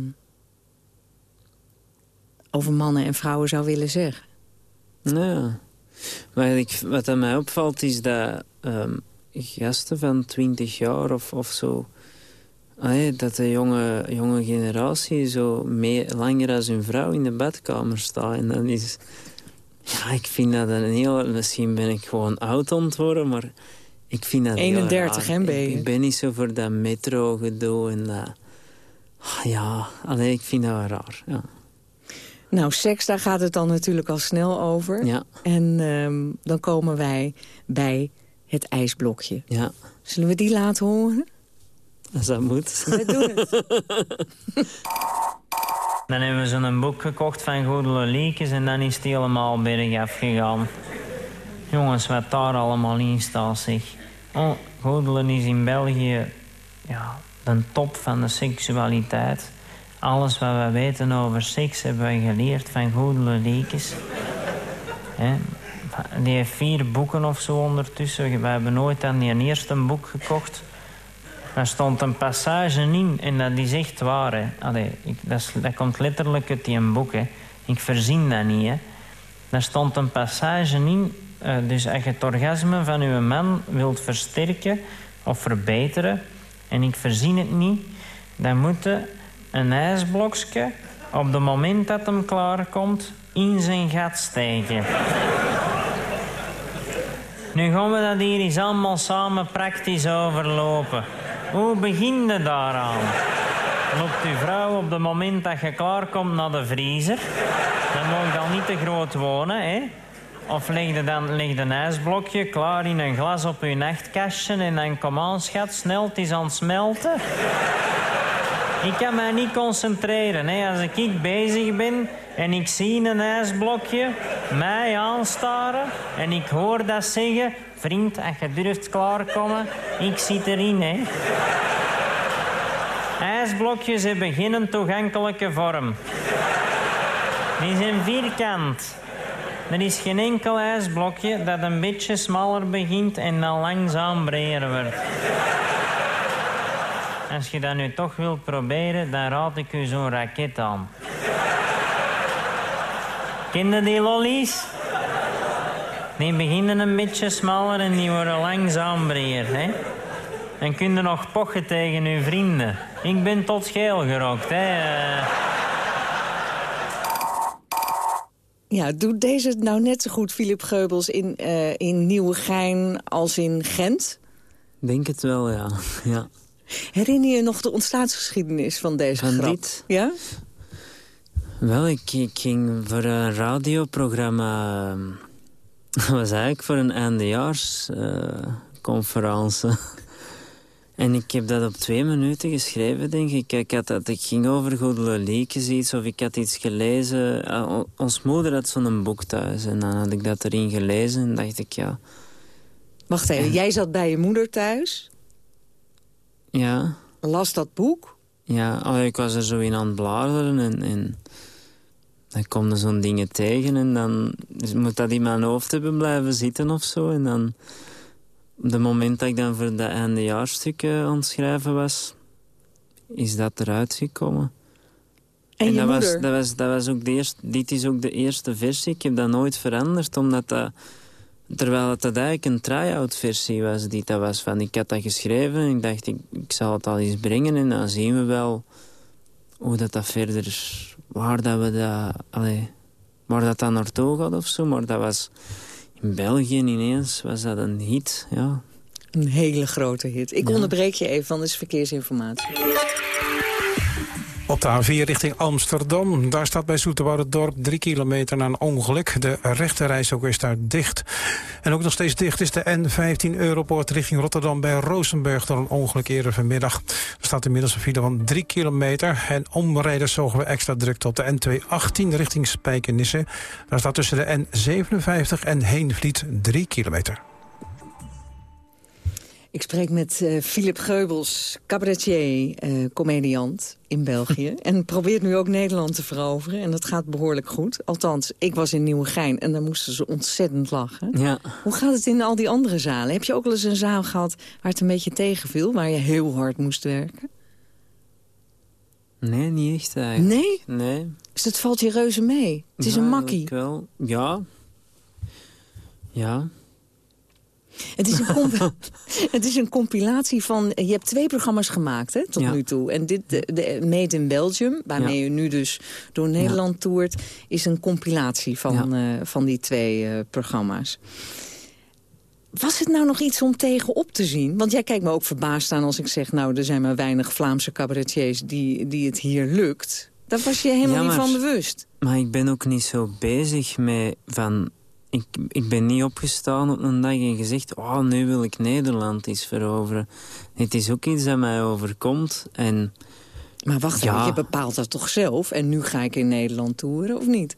over mannen en vrouwen zou willen zeggen. Ja. Maar ik, wat aan mij opvalt is dat ehm, gasten van 20 jaar of, of zo... ah, dat de jonge, jonge generatie zo mee, langer als hun vrouw in de badkamer staat. En dan is... Ja, ik vind dat een heel... Misschien ben ik gewoon oud aan maar... Ik vind dat heel 31, raar. hè, ben je? Ik, ik ben niet zo voor dat metro-gedoe en dat... Ah, Ja, alleen ik vind dat wel raar, ja. Nou, seks, daar gaat het dan natuurlijk al snel over. Ja, En ehm, dan komen wij bij het ijsblokje. ja, Zullen we die laten horen? Als dat moet. We doen het. Dan hebben we zo'n boek gekocht van Goedele Liekes en dan is het helemaal bergaf gegaan. Jongens, wat daar allemaal in staat, zeg. Oh, Goedelen is in België ja, de top van de seksualiteit. Alles wat we weten over seks hebben we geleerd van Goedele Liekes. Hè? Die heeft vier boeken of zo ondertussen. We hebben nooit aan die eerste boek gekocht. Er stond een passage in en dat is echt waar. Dat, is- komt letterlijk uit die boek. Hè. Ik verzin dat niet. Daar stond een passage in. eh, dus als je het orgasme van uw man wilt versterken of verbeteren... en ik verzin het niet... dan moet een ijsblokje op het moment dat hem klaarkomt... in zijn gat steken. Nu gaan we dat hier eens allemaal samen praktisch overlopen. Hoe begin je daaraan? Loopt uw vrouw op het moment dat je klaarkomt naar de vriezer? Dan moet je al niet te groot wonen, hè? Of leg je dan leg een ijsblokje klaar in een glas op je nachtkastje... en dan kom aan, schat, snel, het is aan het smelten. Ik kan mij niet concentreren. Hè. Als ik bezig ben en ik zie een ijsblokje mij aanstaren en ik hoor dat zeggen... Vriend, als je durft klaarkomen, ik zit erin, hè. IJsblokjes hebben geen toegankelijke vorm. Die zijn vierkant. Er is geen enkel ijsblokje dat een beetje smaller begint en dan langzaam breder wordt. Als je dat nu toch wilt proberen, dan raad ik u zo'n raket aan. Kende die lollies? Die beginnen een beetje smaller en die worden langzaam breder, hè? En kun je nog pochen tegen uw vrienden. Ik ben tot scheel gerokt, hè? Ja, doet deze het nou net zo goed, Philip Geubels, in, eh in Nieuwegein als in Gent? Denk het wel, ja. ja. Herinner je nog de ontstaansgeschiedenis van deze Van grap? dit? Ja? Wel, ik, ik ging voor een radioprogramma... Dat was eigenlijk voor een eindejaarsconferentie. en ik heb dat op twee minuten geschreven, denk ik. Ik, had dat, ik ging over Goede Liekjes iets, of ik had iets gelezen. O- ons moeder had zo'n boek thuis. En dan had ik dat erin gelezen en dacht ik, ja... Wacht even, jij zat bij je moeder thuis, Ja, las dat boek. ja allee, ik was er zo in aan het bladeren en... en dan komen zo'n dingen tegen en dan moet dat in mijn hoofd hebben blijven zitten of zo. En dan, op het moment dat ik dan voor dat eindejaarstuk eh, aan het schrijven was, is dat eruit gekomen. En, dat, was, dat, was, dat was ook de eerste, dit is ook de eerste versie. Ik heb dat nooit veranderd, omdat dat... Terwijl het dat eigenlijk een try-out versie was die dat was. Van, ik had dat geschreven en ik dacht, ik, ik zal het al eens brengen. En dan zien we wel hoe dat, dat verder... Waar dat we dat... Allee, waar dat dan naartoe gaat of zo. Maar dat was... In België ineens was dat een hit, ja. Een hele grote hit. Ik Ja. onderbreek je even, van is verkeersinformatie. Op de A4 richting Amsterdam. Daar staat bij Dorp 3 kilometer na een ongeluk. De rechte ook is daar dicht. En ook nog steeds dicht is de N15 Europoort richting Rotterdam bij Rozenburg door een ongeluk eerder vanmiddag. Er staat inmiddels een file van 3 kilometer. En omrijders zorgen we extra drukte op de N218 richting Spijkenisse. Daar staat tussen de N57 en Heenvliet 3 kilometer. Ik spreek met eh, Philip Geubels, cabaretier, eh, comediant in België. en probeert nu ook Nederland te veroveren. En dat gaat behoorlijk goed. Althans, ik was in Nieuwegein en daar moesten ze ontzettend lachen. Ja, Hoe gaat het in al die andere zalen? Heb je ook wel eens een zaal gehad waar het een beetje tegenviel? Waar je heel hard moest werken? nee, niet echt eigenlijk. Nee? Nee. Dus dat valt je reuze mee. Het is Ja, een makkie. wel. Ja. Ja. Het is, een het is een compilatie van... Je hebt twee programma's gemaakt hè, tot Ja. nu toe. En dit, de, de Made in Belgium, waarmee Ja. je nu dus door Nederland toert... is een compilatie van, eh, van die twee eh, programma's. Was het nou nog iets om tegenop te zien? Want jij kijkt me ook verbaasd aan als ik zeg... nou, er zijn maar weinig Vlaamse cabaretiers die, die het hier lukt. Daar was je helemaal niet van bewust. Maar ik ben ook niet zo bezig met van... Ik, ik ben niet opgestaan op een dag en gezegd... oh, nu wil ik Nederland eens veroveren. Het is ook iets dat mij overkomt. En Maar wacht Ja. even, je bepaalt dat toch zelf? En nu ga ik in Nederland toeren, of niet?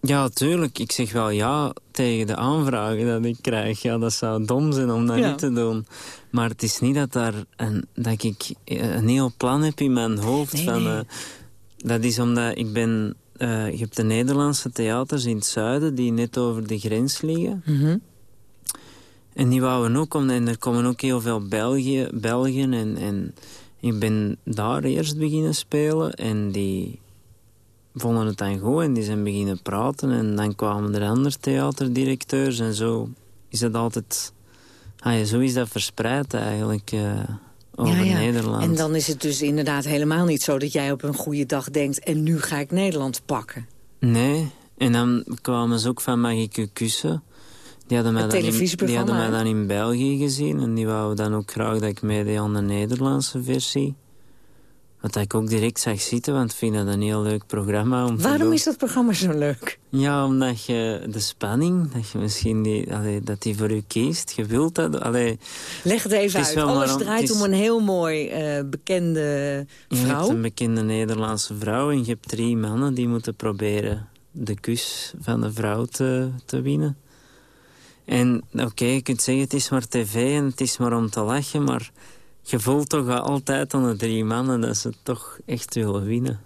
ja, tuurlijk, ik zeg wel ja tegen de aanvragen dat ik krijg. Ja, dat zou dom zijn om dat Ja. niet te doen. Maar het is niet dat, daar een, dat ik een heel plan heb in mijn hoofd. Nee, van, nee. eh, dat is omdat ik ben... eh, je hebt de Nederlandse theaters in het zuiden die net over de grens liggen. Mhm. En die wouden ook, om, en er komen ook heel veel België, Belgen. En, en ik ben daar eerst beginnen spelen. En die vonden het dan goed en die zijn beginnen praten. En dan kwamen er andere theaterdirecteurs en zo is dat altijd... Ah ja, zo is dat verspreid eigenlijk eh, over Ja, ja. Nederland. En dan is het dus inderdaad helemaal niet zo dat jij op een goede dag denkt... en nu ga ik Nederland pakken. Nee, en dan kwamen ze ook van Mag ik kussen? Die hadden, mij dan in, die hadden mij dan in België gezien. En die wouden dan ook graag dat ik meedeed aan de Nederlandse versie. Wat ik ook direct zag zitten, want ik vind dat een heel leuk programma. Om Waarom is dat programma zo leuk? Ja, omdat je de spanning, dat je misschien die, allee, dat die voor u kiest. Je wilt dat. Allee, Leg het even Het uit. Alles draait is- om een heel mooi eh, bekende je hebt vrouw. een bekende Nederlandse vrouw en je hebt drie mannen die moeten proberen de kus van de vrouw te, te winnen. En oké, je kunt zeggen het is maar tv en het is maar om te lachen, maar je voelt toch altijd aan de drie mannen dat ze toch echt willen winnen.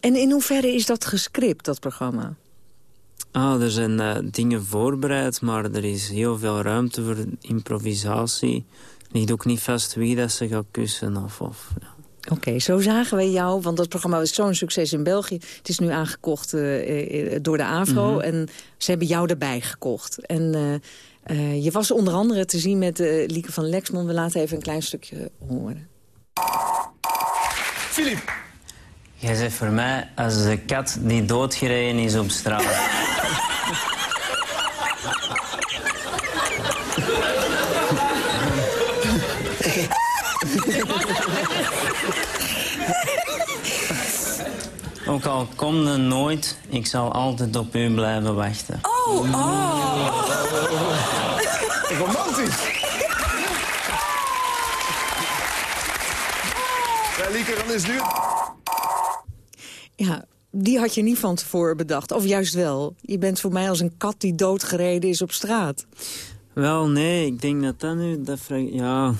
En in hoeverre is dat gescript, dat programma? Ah, er zijn eh, dingen voorbereid, maar er is heel veel ruimte voor improvisatie. ligt ook niet vast wie dat ze gaat kussen. Of, of, ja. Oké, zo zagen we jou, want dat programma was zo'n succes in België. Het is nu aangekocht uh, door de AVRO Mhm. en ze hebben jou erbij gekocht. En uh, uh, je was onder andere te zien met Lieke van Lexmond. We laten even een klein stukje horen. Filip. Jij zegt voor mij als de kat die doodgereden is op straat. Ook al kom er nooit, ik zal altijd op u blijven wachten. Oh, oh. Romantisch. Ja, Lieke, dan is het nu... Ja, die had je niet van tevoren bedacht. Of juist wel. Je bent voor mij als een kat die doodgereden is op straat. Wel, nee, ik denk dat dat nu... Dat vraag, ja,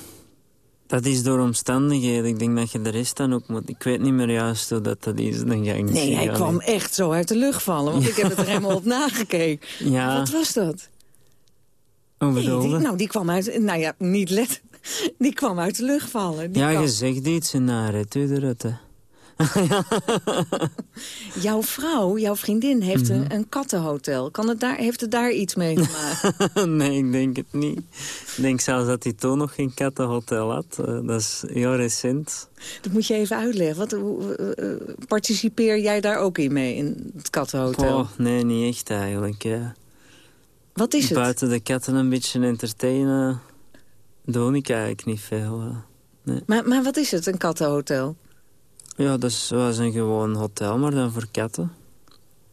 dat is door omstandigheden. Ik denk dat je de rest dan ook moet... Ik weet niet meer juist hoe dat, dat is. Dan ga ik nee, hij kwam echt zo uit de lucht vallen. Want ik heb het er helemaal op nagekeken. Ja. Wat was dat? Hoe bedoel nee, die, Nou, die kwam uit... Nou ja, niet let. Die kwam uit de lucht vallen. Die ja, kwam... je zegt iets u eruit, hè. jouw vrouw, jouw vriendin, heeft Mhm. een, een kattenhotel. Kan het daar, heeft het daar iets mee gemaakt? nee, ik denk het niet. Ik denk zelfs dat hij toen nog geen kattenhotel had. Uh, dat is heel recent. Dat moet je even uitleggen. Wat, uh, uh, participeer jij daar ook in mee, in het kattenhotel? Oh, nee, niet echt eigenlijk. Ja. Wat is het? Buiten de katten een beetje entertainen doe ik eigenlijk niet veel. Nee. Maar, maar wat is het, een kattenhotel? Ja, dat is zoals een gewoon hotel, maar dan voor katten.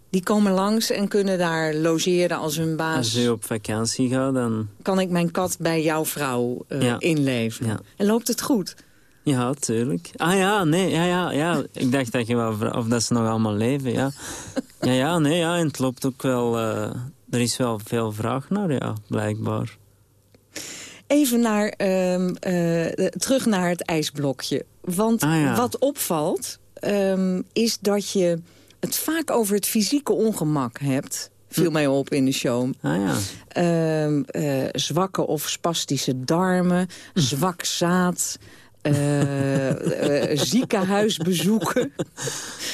Die komen langs en kunnen daar logeren als hun baas... Als je op vakantie gaat, dan... Kan ik mijn kat bij jouw vrouw uh, ja. inleveren? Ja. En loopt het goed? Ja, tuurlijk. Ah ja, nee, ja, ja, ja. Ik dacht dat je wel... Of dat ze nog allemaal leven, ja. Ja, ja, nee, ja. En het loopt ook wel... Uh, er is wel veel vraag naar, ja, blijkbaar. Even naar, uh, uh, terug naar het ijsblokje. Want ah, ja. wat opvalt, um, is dat je het vaak over het fysieke ongemak hebt. Viel hm. mij op in de show. Ah, ja. uh, uh, zwakke of spastische darmen, hm. zwak zaad... Uh, ziekenhuisbezoeken.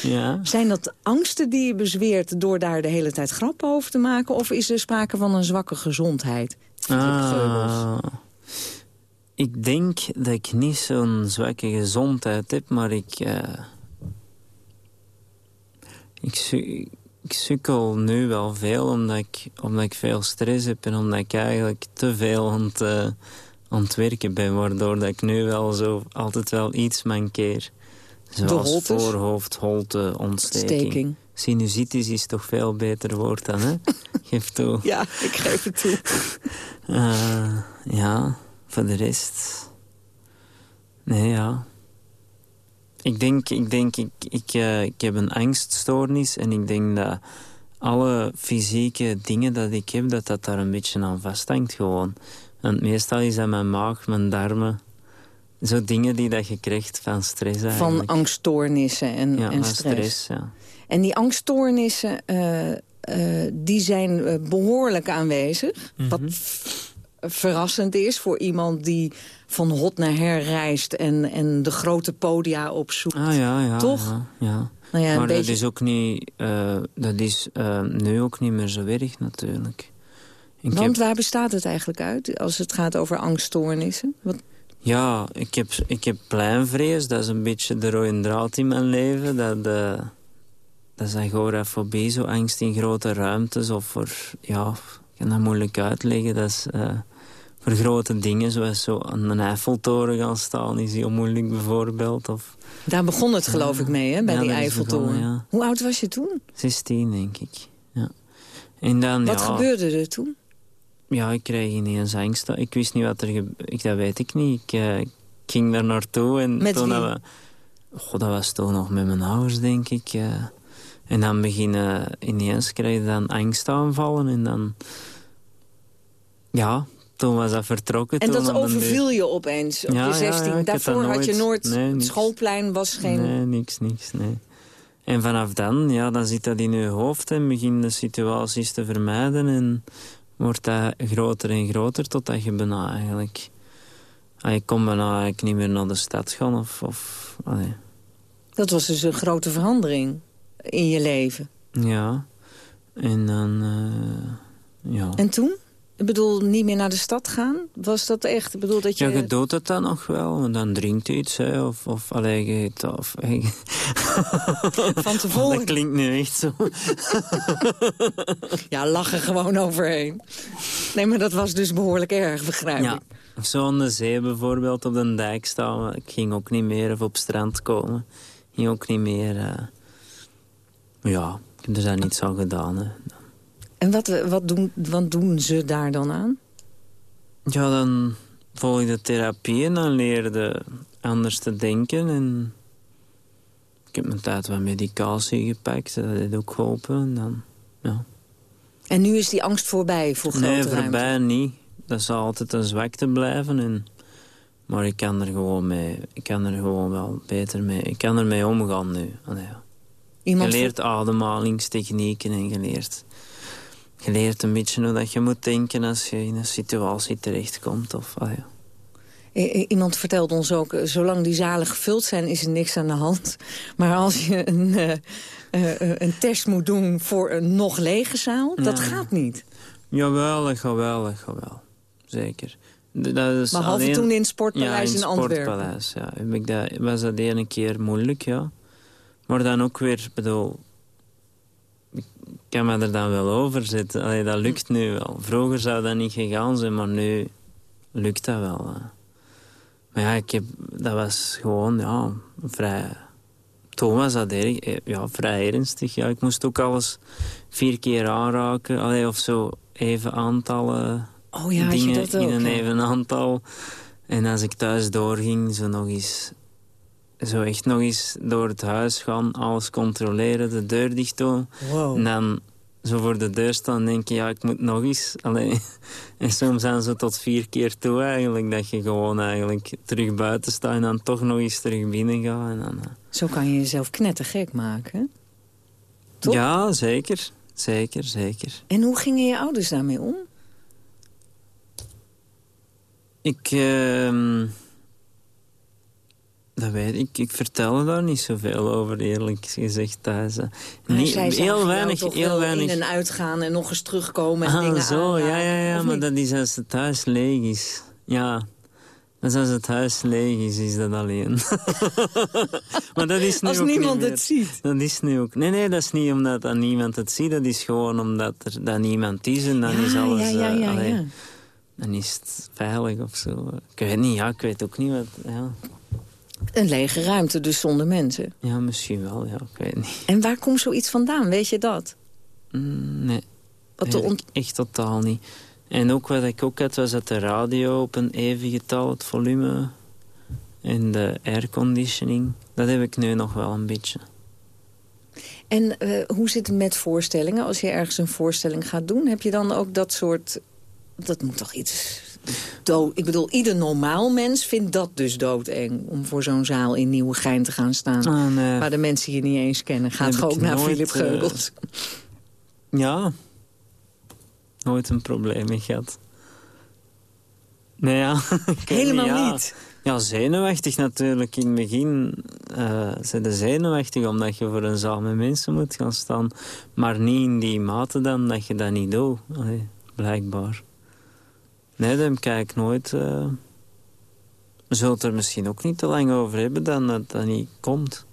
Ja. Zijn dat angsten die je bezweert door daar de hele tijd grappen over te maken? Of is er sprake van een zwakke gezondheid? Ah, ik denk dat ik niet zo'n zwakke gezondheid heb, maar ik... Uh, ik, ik sukkel nu wel veel omdat ik, omdat ik veel stress heb en omdat ik eigenlijk te veel aan het, uh, aan het werken ben, waardoor dat ik nu wel zo altijd wel iets mankeer. Zoals voorhoofd, holte, ontsteking. Steking. Sinusitis is toch veel beter woord dan, hè? Geef toe. Ja, ik geef het toe. Uh, ja, voor de rest... Nee, ja. Ik denk, ik, denk ik, ik, uh, ik heb een angststoornis en ik denk dat alle fysieke dingen dat ik heb, dat dat daar een beetje aan vasthangt gewoon. Want meestal is dat mijn maag, mijn darmen, zo dingen die dat je krijgt van stress eigenlijk. Van angststoornissen en, ja, en stress. stress ja. En die angststoornissen, uh, uh, die zijn behoorlijk aanwezig. Mm -hmm. Wat verrassend is voor iemand die van hot naar her reist... en, en de grote podia opzoekt. Ah, ja, ja, Toch? Ja, ja. Nou ja, maar beetje... dat is ook niet... dat is nu ook niet meer zo erg natuurlijk. Ik Want heb... waar bestaat het eigenlijk uit als het gaat over angststoornissen? Wat... Ja, ik heb, ik heb pleinvrees. Dat is een beetje de rode draad in mijn leven. Dat, uh, dat is agorafobie, zo angst in grote ruimtes. Of voor, ja, ik kan dat moeilijk uitleggen. Dat is uh, voor grote dingen, zoals zo een Eiffeltoren gaan staan, is heel moeilijk bijvoorbeeld. Of, Daar begon het geloof ja, ik mee, hè, bij ja, die Eiffeltoren. begonnen, ja. Hoe oud was je toen? 16, denk ik. Ja. En dan, Wat gebeurde er toen? Ja, ik kreeg ineens angst. Ik wist niet wat er gebeurde. Dat weet ik niet. Ik, uh, ik ging daar naartoe. En met toen wie? We... Dat was toen nog met mijn ouders, denk ik. Uh, en dan beginnen ineens kreeg je dan angstaanvallen. En dan... Ja, toen was dat vertrokken. En toen dat overviel je opeens op ja, je 16. Ja, ja, Daarvoor had je nooit... nee, het schoolplein was geen... Nee, niks, niks, nee. En vanaf dan, ja, dan zit dat in je hoofd en begin de situaties te vermijden. En wordt dat groter en groter totdat je bijna eigenlijk ah, ik kon bijna eigenlijk niet meer naar de stad gaan. Of, of, allee. Dat was dus een grote verandering in je leven. Ja. En dan... eh, ja. En toen? Ik bedoel, niet meer naar de stad gaan? Was dat echt? Ik bedoel, dat je... Ja, je doet het dan nog wel, want dan drinkt je iets, hè, of, of allee, je eet, of... Van tevoren. Dat klinkt nu echt zo. Ja, lachen gewoon overheen. Nee, maar dat was dus behoorlijk erg, begrijp Ja. ik. Of zo aan de zee bijvoorbeeld op de dijk staan. Ik ging ook niet meer of op strand komen. Ik ging ook niet meer... eh, Ja, ik heb er daar niets aan gedaan. Hè. En wat, wat, doen, wat doen ze daar dan aan? Ja, dan volg de therapie en dan leerde anders te denken. En ik heb mijn tijd wat medicatie gepakt. Dat heeft ook geholpen. En dan, ja. En nu is die angst voorbij voor grote Nee, ruimte. voorbij niet. Dat zal altijd een zwakte blijven. En, maar ik kan er gewoon mee. Ik kan er gewoon wel beter mee. Ik kan ermee omgaan nu. Allee, ja. Iemand je leert ademhalingstechnieken en je leert, je leert een beetje hoe dat je moet denken als je in een situatie terechtkomt. Of, ja. I- Iemand vertelt ons ook, eh, zolang die zalen gevuld zijn, is er niks aan de hand. Maar als je een, eh, eh, een test moet doen voor een nog lege zaal, dat gaat niet. Jawel, dat gaat wel, dat gaat wel. Zeker. Dat is Behalve alleen- toen in het Sportpaleis ja, in Antwerpen. Sportpaleis, ja. Ik dat, was dat de ene keer moeilijk, ja. Maar dan ook weer, bedoel... Ik kan me er dan wel over zitten. Allee, dat lukt nu wel. Vroeger zou dat niet gegaan zijn, maar nu lukt dat wel. hè. Maar ja, ik heb, dat was gewoon, ja, vrij... Toen was dat erg, eh, ja, vrij ernstig. Ja. Ik moest ook alles vier keer aanraken. Allee, of zo even aantallen Oh ja, had je dingen dat ook, in een even aantal. En als ik thuis doorging, zo nog eens... Zo echt nog eens door het huis gaan, alles controleren, de deur dicht doen. Wow. En dan zo voor de deur staan en denken, ja, ik moet nog eens. Allee. En soms zijn ze tot vier keer toe eigenlijk, dat je gewoon eigenlijk terug buiten staat en dan toch nog eens terug binnen gaat. En dan, eh. Zo kan je jezelf knettergek maken. Toch? Ja, zeker. Zeker, zeker. En hoe gingen je ouders daarmee om? Ik, ehm dat weet ik. Ik vertel daar niet zoveel over, eerlijk gezegd thuis. Niet, heel weinig, heel weinig. in en uitgaan en nog eens terugkomen en ah, dingen zo, ja, ja, ja, maar niet? dat is als het huis leeg is. Ja, dus als het huis leeg is, is dat alleen. maar dat is nu Als ook niet niemand meer. het ziet. Dat is nu ook... Nee, nee, dat is niet omdat dat niemand het ziet. Dat is gewoon omdat er dat niemand is en dan Ja, is alles... ja, ja, eh, allee. Dan is het veilig of zo. Ik weet niet, ja, ik weet ook niet wat... Ja, Een lege ruimte, dus zonder mensen. ja misschien wel, ja, ik weet niet. En waar komt zoiets vandaan, weet je dat? Mm, nee, Wat de ont- echt totaal niet. En ook wat ik ook had, was dat de radio op een even getal, het volume... En de airconditioning, dat heb ik nu nog wel een beetje. En eh, hoe zit het met voorstellingen? Als je ergens een voorstelling gaat doen, heb je dan ook dat soort... Dat moet toch iets... Dood. Ik bedoel, ieder normaal mens vindt dat dus doodeng... om voor zo'n zaal in Nieuwegein te gaan staan... Ah, nee. waar de mensen je niet eens kennen. Gaat gewoon ook naar nooit, Philip eh, Geugels. Ja, nooit een probleem mee gehad. Nee, ja. Helemaal ja. niet. Ja, zenuwachtig natuurlijk. In het begin eh zijn de zenuwachtig omdat je voor een zaal met mensen moet gaan staan. Maar niet in die mate dan dat je dat niet doet. Allee, blijkbaar. Nee, daar heb ik nooit... eh we zullen het er misschien ook niet te lang over hebben dan dat dat niet komt.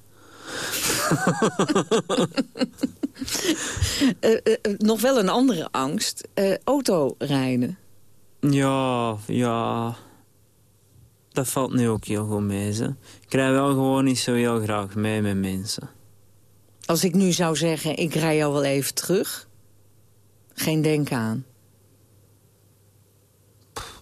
Eh, eh, nog wel een andere angst. autorijden. Ja, ja. Dat valt nu ook heel goed mee. Ze. Ik rij wel gewoon niet zo heel graag mee met mensen. Als ik nu zou zeggen, ik rij jou wel even terug. Geen denk aan.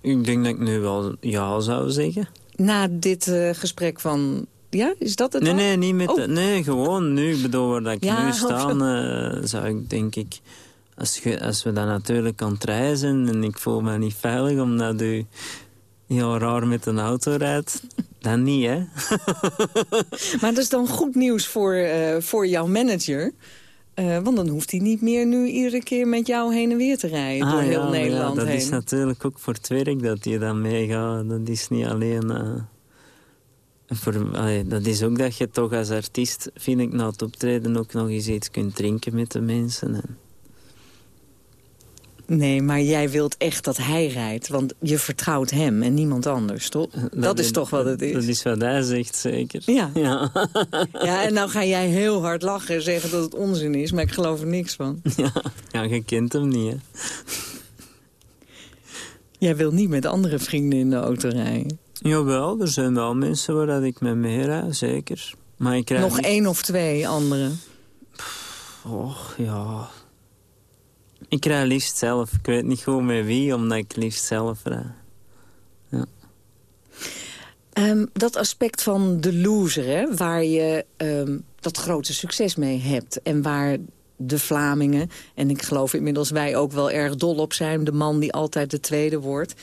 Ik denk dat ik nu wel ja zou zeggen. Na dit eh, gesprek van... Ja, is dat het Nee, dan? nee, niet met Oh. de- nee, gewoon nu. Ik bedoel, waar dat ik Ja, nu sta, eh, zou ik denk ik... Als, je, als we dan natuurlijk aan het zijn en ik voel me niet veilig omdat u heel raar met een auto rijdt, dan niet, hè? Maar dat is dan goed nieuws voor, eh, voor jouw manager. Eh, want dan hoeft hij niet meer nu iedere keer met jou heen en weer te rijden. door Ah, heel ja, maar Nederland ja, dat heen. is natuurlijk ook voor het werk dat je dan meegaat. Dat is niet alleen... eh, voor, dat is ook dat je toch als artiest, vind ik, na het optreden ook nog eens iets kunt drinken met de mensen. En, Nee, maar jij wilt echt dat hij rijdt. Want je vertrouwt hem en niemand anders, toch? Dat, is toch wat het is. Dat is wat hij zegt, zeker. Ja. Ja. Ja, en nou ga jij heel hard lachen en zeggen dat het onzin is, maar ik geloof er niks van. ja. ja, je kent hem niet, hè. Jij wil niet met andere vrienden in de auto rijden. Jawel, er zijn wel mensen waar dat ik mee meerijd, zeker. Maar ik krijg Nog niet- één of twee anderen. Och, ja. Ik rij liefst zelf. Ik weet niet goed met wie, omdat ik liefst zelf rijd. Ehm, dat aspect van de loser, hè, waar je ehm, dat grote succes mee hebt... en waar de Vlamingen, en ik geloof inmiddels wij ook wel erg dol op zijn... de man die altijd de tweede wordt.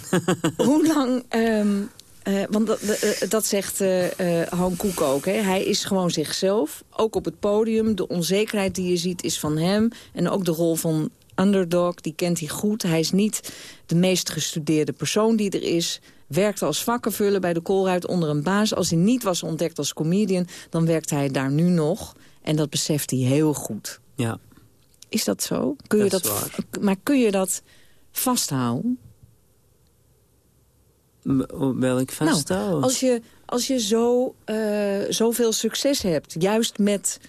Hoe lang... ehm, eh, want dat, eh, dat zegt eh, Han Koek ook. Hè? Hij is gewoon zichzelf, ook op het podium. De onzekerheid die je ziet is van hem. En ook de rol van underdog, die kent hij goed. Hij is niet de meest gestudeerde persoon die er is. Werkte als vakkenvuller bij de Colruyt onder een baas. Als hij niet was ontdekt als comedian, dan werkt hij daar nu nog. En dat beseft hij heel goed. Ja. Is dat zo? Kun je Dat maar kun je dat vasthouden? Welk vasthouden? Nou, als je, als je zo, eh, zoveel succes hebt, juist met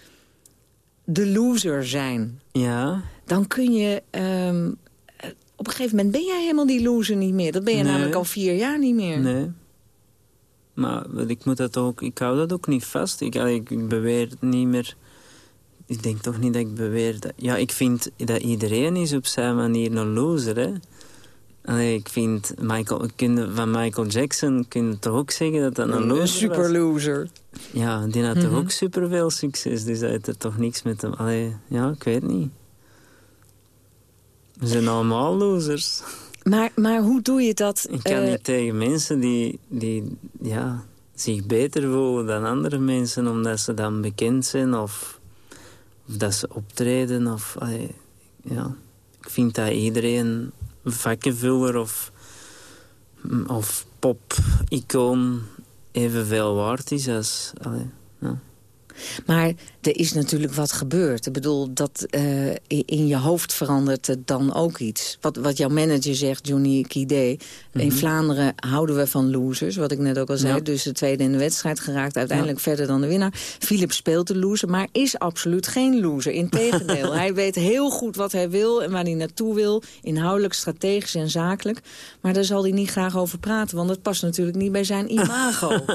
de loser zijn... Ja, dan kun je... ehm, eh, op een gegeven moment ben jij helemaal die loser niet meer. Dat ben je Nee. namelijk al vier jaar niet meer. nee. Maar ik moet dat ook... Ik hou dat ook niet vast. Ik, ik beweer niet meer... Ik denk toch niet dat ik beweer dat... Ja, ik vind dat iedereen is op zijn manier een loser, hè. Allee, ik vind... Michael, kun van Michael Jackson kun je toch ook zeggen dat dat een loser Een super was? loser. Ja, die had Mhm. toch ook superveel succes. Dus hij had er toch niks met hem... Allee, ja, ik weet niet. We zijn allemaal losers. Maar, maar hoe doe je dat? Ik kan eh, niet tegen mensen die, die ja, zich beter voelen dan andere mensen... omdat ze dan bekend zijn of, of dat ze optreden. Of, allee, ja. Ik vind dat iedereen vakkenvuller of, of pop-icoon evenveel waard is als... Allee, ja. Maar er is natuurlijk wat gebeurd. Ik bedoel, dat eh, in je hoofd verandert het dan ook iets. Wat, wat jouw manager zegt, Johnny Kidé. In Mhm. Vlaanderen houden we van losers, wat ik net ook al zei. Ja. Dus de tweede in de wedstrijd geraakt, uiteindelijk verder dan de winnaar. Philip speelt de loser, maar is absoluut geen loser. Integendeel, hij weet heel goed wat hij wil en waar hij naartoe wil. Inhoudelijk, strategisch en zakelijk. Maar daar zal hij niet graag over praten, want het past natuurlijk niet bij zijn imago.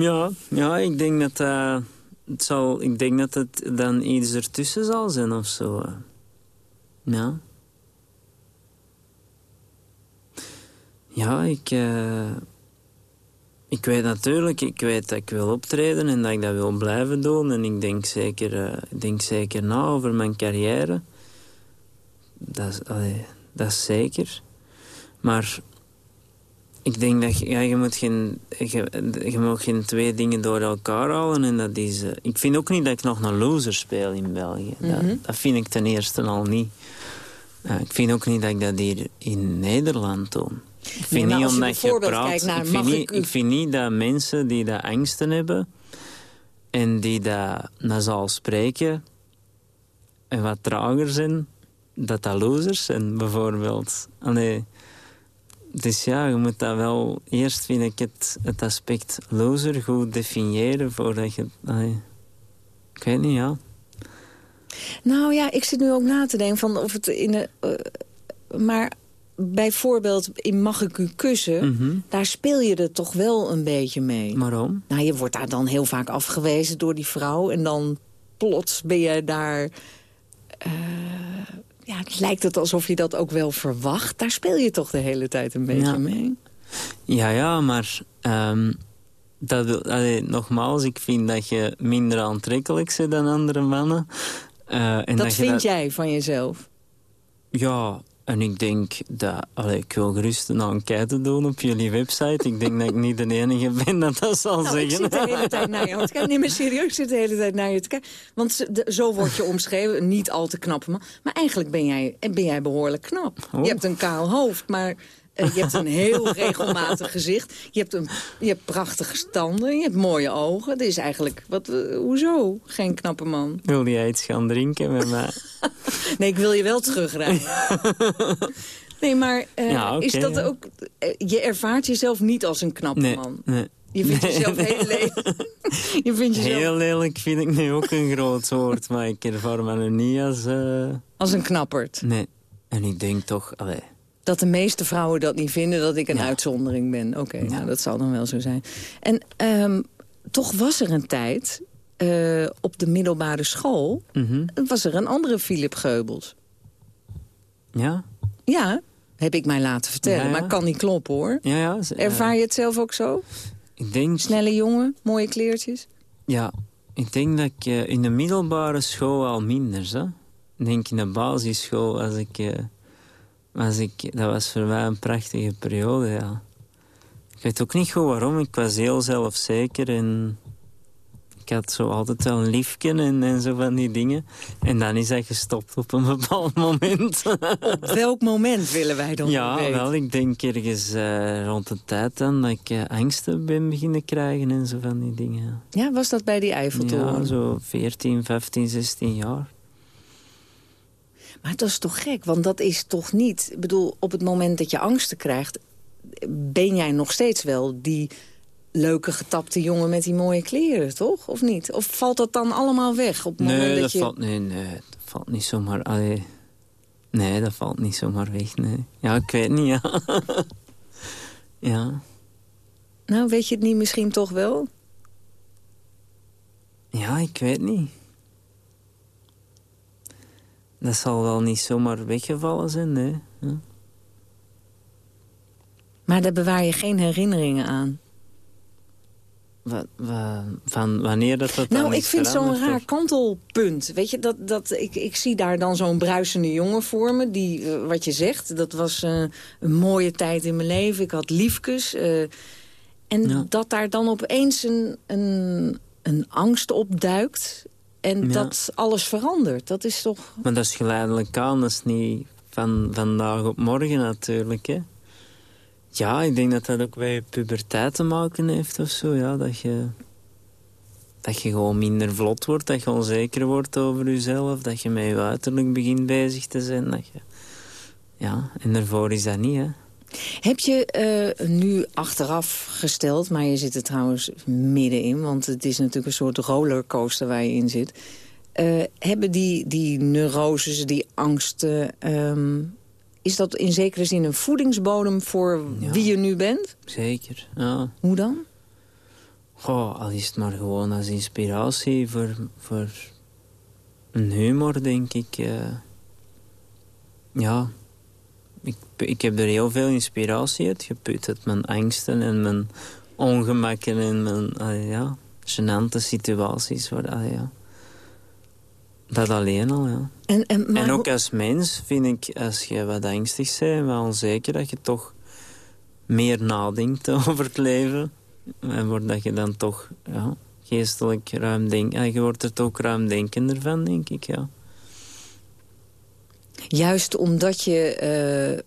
Ja, ja ik, denk dat, eh, het zal, ik denk dat het dan iets ertussen zal zijn of zo. eh. Ja. Ja, ik... eh, ik weet natuurlijk, ik weet dat ik wil optreden en dat ik dat wil blijven doen. En ik denk zeker, ik denk zeker na over mijn carrière. Dat is, dat is zeker. Maar ik denk dat je, ja, je moet geen, je, je mag geen twee dingen door elkaar halen. En dat is, eh, ik vind ook niet dat ik nog een loser speel in België. Mhm. dat, dat vind ik ten eerste al niet. Ja, ik vind ook niet dat ik dat hier in Nederland doe. Ik vind Nee, niet je praat... naar ik, vind mag niet, ik u- ik vind niet dat mensen die dat angsten hebben... en die dat nasaal spreken... en wat trager zijn... dat dat losers zijn, bijvoorbeeld. Allee, dus ja, je moet dat wel... Eerst vind ik het, het aspect loser goed definiëren... voordat je... Allee, ik weet niet, ja. Nou ja, ik zit nu ook na te denken van of het in de... eh, maar bijvoorbeeld in Mag ik u kussen... Mhm. daar speel je er toch wel een beetje mee. Waarom? Nou, je wordt daar dan heel vaak afgewezen door die vrouw... en dan plots ben je daar... eh, ja, het lijkt het alsof je dat ook wel verwacht. Daar speel je toch de hele tijd een beetje Ja. mee. Ja, ja, maar... ehm, dat allee, nogmaals, ik vind dat je minder aantrekkelijk bent dan andere mannen. Eh, en dat je vind jij van jezelf. Ja, En ik denk dat... Allee, ik wil gerust een enquête doen op jullie website. Ik denk dat ik niet de enige ben dat dat zal nou, zeggen. ik zit de hele tijd naar je te kijken. Nee, maar serieus, ik zit de hele tijd naar je te kijken. Want zo word je omschreven, niet al te knap. Maar, maar eigenlijk ben jij, ben jij behoorlijk knap. Oh. Je hebt een kaal hoofd, maar... Uh, je hebt een heel regelmatig gezicht. Je hebt, een, je hebt prachtige standen. Je hebt mooie ogen. Dat is eigenlijk... Wat, uh, hoezo? Geen knappe man. Wil jij iets gaan drinken met mij? nee, ik wil je wel terugrijden. nee, maar uh, ja, okay, is dat ja. ook... je ervaart jezelf niet als een knappe nee, man. Nee. Je vindt jezelf nee. heel lelijk. je vindt jezelf... Heel lelijk vind ik nu ook een groot woord. Maar ik ervaar me nu niet als... Als een knapperd. Nee. En ik denk toch... Allee, dat de meeste vrouwen dat niet vinden, dat ik een ja. uitzondering ben. Oké, okay, ja. nou, dat zal dan wel zo zijn. En um, toch was er een tijd, uh, op de middelbare school... Mm -hmm. was er een andere Philip Geubels. Ja? Ja, heb ik mij laten vertellen, ja, maar kan niet kloppen, hoor. Ja, ja. Ervaar je het zelf ook zo? Ik denk... Snelle jongen, mooie kleertjes? Ja, ik denk dat ik uh, in de middelbare school al minder, hè? Ik denk in de basisschool, als ik... Uh, was ik, dat was voor mij een prachtige periode, ja. Ik weet ook niet goed waarom. Ik was heel zelfzeker en ik had zo altijd wel een liefken en, en zo van die dingen. En dan is dat gestopt op een bepaald moment. op welk moment willen wij dan Ja, weten? wel. Ik denk ergens uh, rond de tijd dan dat ik uh, angsten ben beginnen krijgen en zo van die dingen. Ja, was dat bij die Eiffeltoren? Ja, zo 14, 15, 16 jaar. Maar dat is toch gek, want dat is toch niet... Ik bedoel, op het moment dat je angsten krijgt... ben jij nog steeds wel die leuke getapte jongen met die mooie kleren, toch? Of niet? Of valt dat dan allemaal weg op het nee, moment dat, dat je... Valt, nee, nee, dat valt niet zomaar... Allee. Nee, dat valt niet zomaar weg, nee. Ja, ik weet niet, ja. ja. Nou, weet je het niet misschien toch wel? Ja, ik weet niet. Dat zal wel niet zomaar weggevallen zijn, nee. Ja. Maar daar bewaar je geen herinneringen aan? Wat, wat, van wanneer dat dat Nou, ik vind zo'n raar kantelpunt. Weet je, dat, dat, ik, ik zie daar dan zo'n bruisende jongen voor me. Die, uh, wat je zegt, dat was uh, een mooie tijd in mijn leven. Ik had liefkes. Uh, en ja. dat daar dan opeens een, een, een angst opduikt... En ja. dat alles verandert, dat is toch... Maar dat is geleidelijk aan, dat is niet van vandaag op morgen natuurlijk, hè. Ja, ik denk dat dat ook bij je puberteit te maken heeft of zo, ja. Dat je, dat je gewoon minder vlot wordt, dat je onzeker wordt over jezelf. Dat je met je uiterlijk begint bezig te zijn. Dat je... Ja, en daarvoor is dat niet, hè. Heb je uh, nu achteraf gesteld, maar je zit er trouwens middenin... want het is natuurlijk een soort rollercoaster waar je in zit... Uh, hebben die, die neuroses, die angsten... Um, is dat in zekere zin een voedingsbodem voor ja, wie je nu bent? Zeker, ja. Hoe dan? Goh, al is het maar gewoon als inspiratie voor, voor een humor, denk ik. Uh, ja, ik, ik heb er heel veel inspiratie uit geput. Uit mijn angsten en mijn ongemakken en mijn uh, ja, gênante situaties. Waar, uh, ja. Dat alleen al, ja. En, en, en ook als mens vind ik, als je wat angstig bent en wat onzeker... dat je toch meer nadenkt over het leven. En wordt dat je dan toch ja, geestelijk ruim denkt. Ja, je wordt er toch ruimdenkender van, denk ik, ja. Juist omdat je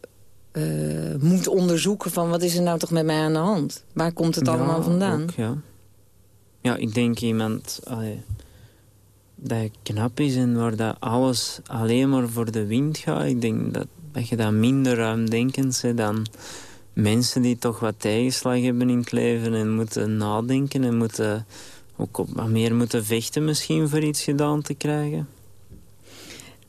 uh, uh, moet onderzoeken van... wat is er nou toch met mij aan de hand? Waar komt het ja, allemaal vandaan? Ook, ja. ja, ik denk iemand... Allee, dat knap is en waar dat alles alleen maar voor de wind gaat. Ik denk dat, dat je dat minder ruimdenkend bent dan mensen die toch wat tegenslag hebben in het leven en moeten nadenken en moeten ook op wat meer moeten vechten misschien voor iets gedaan te krijgen.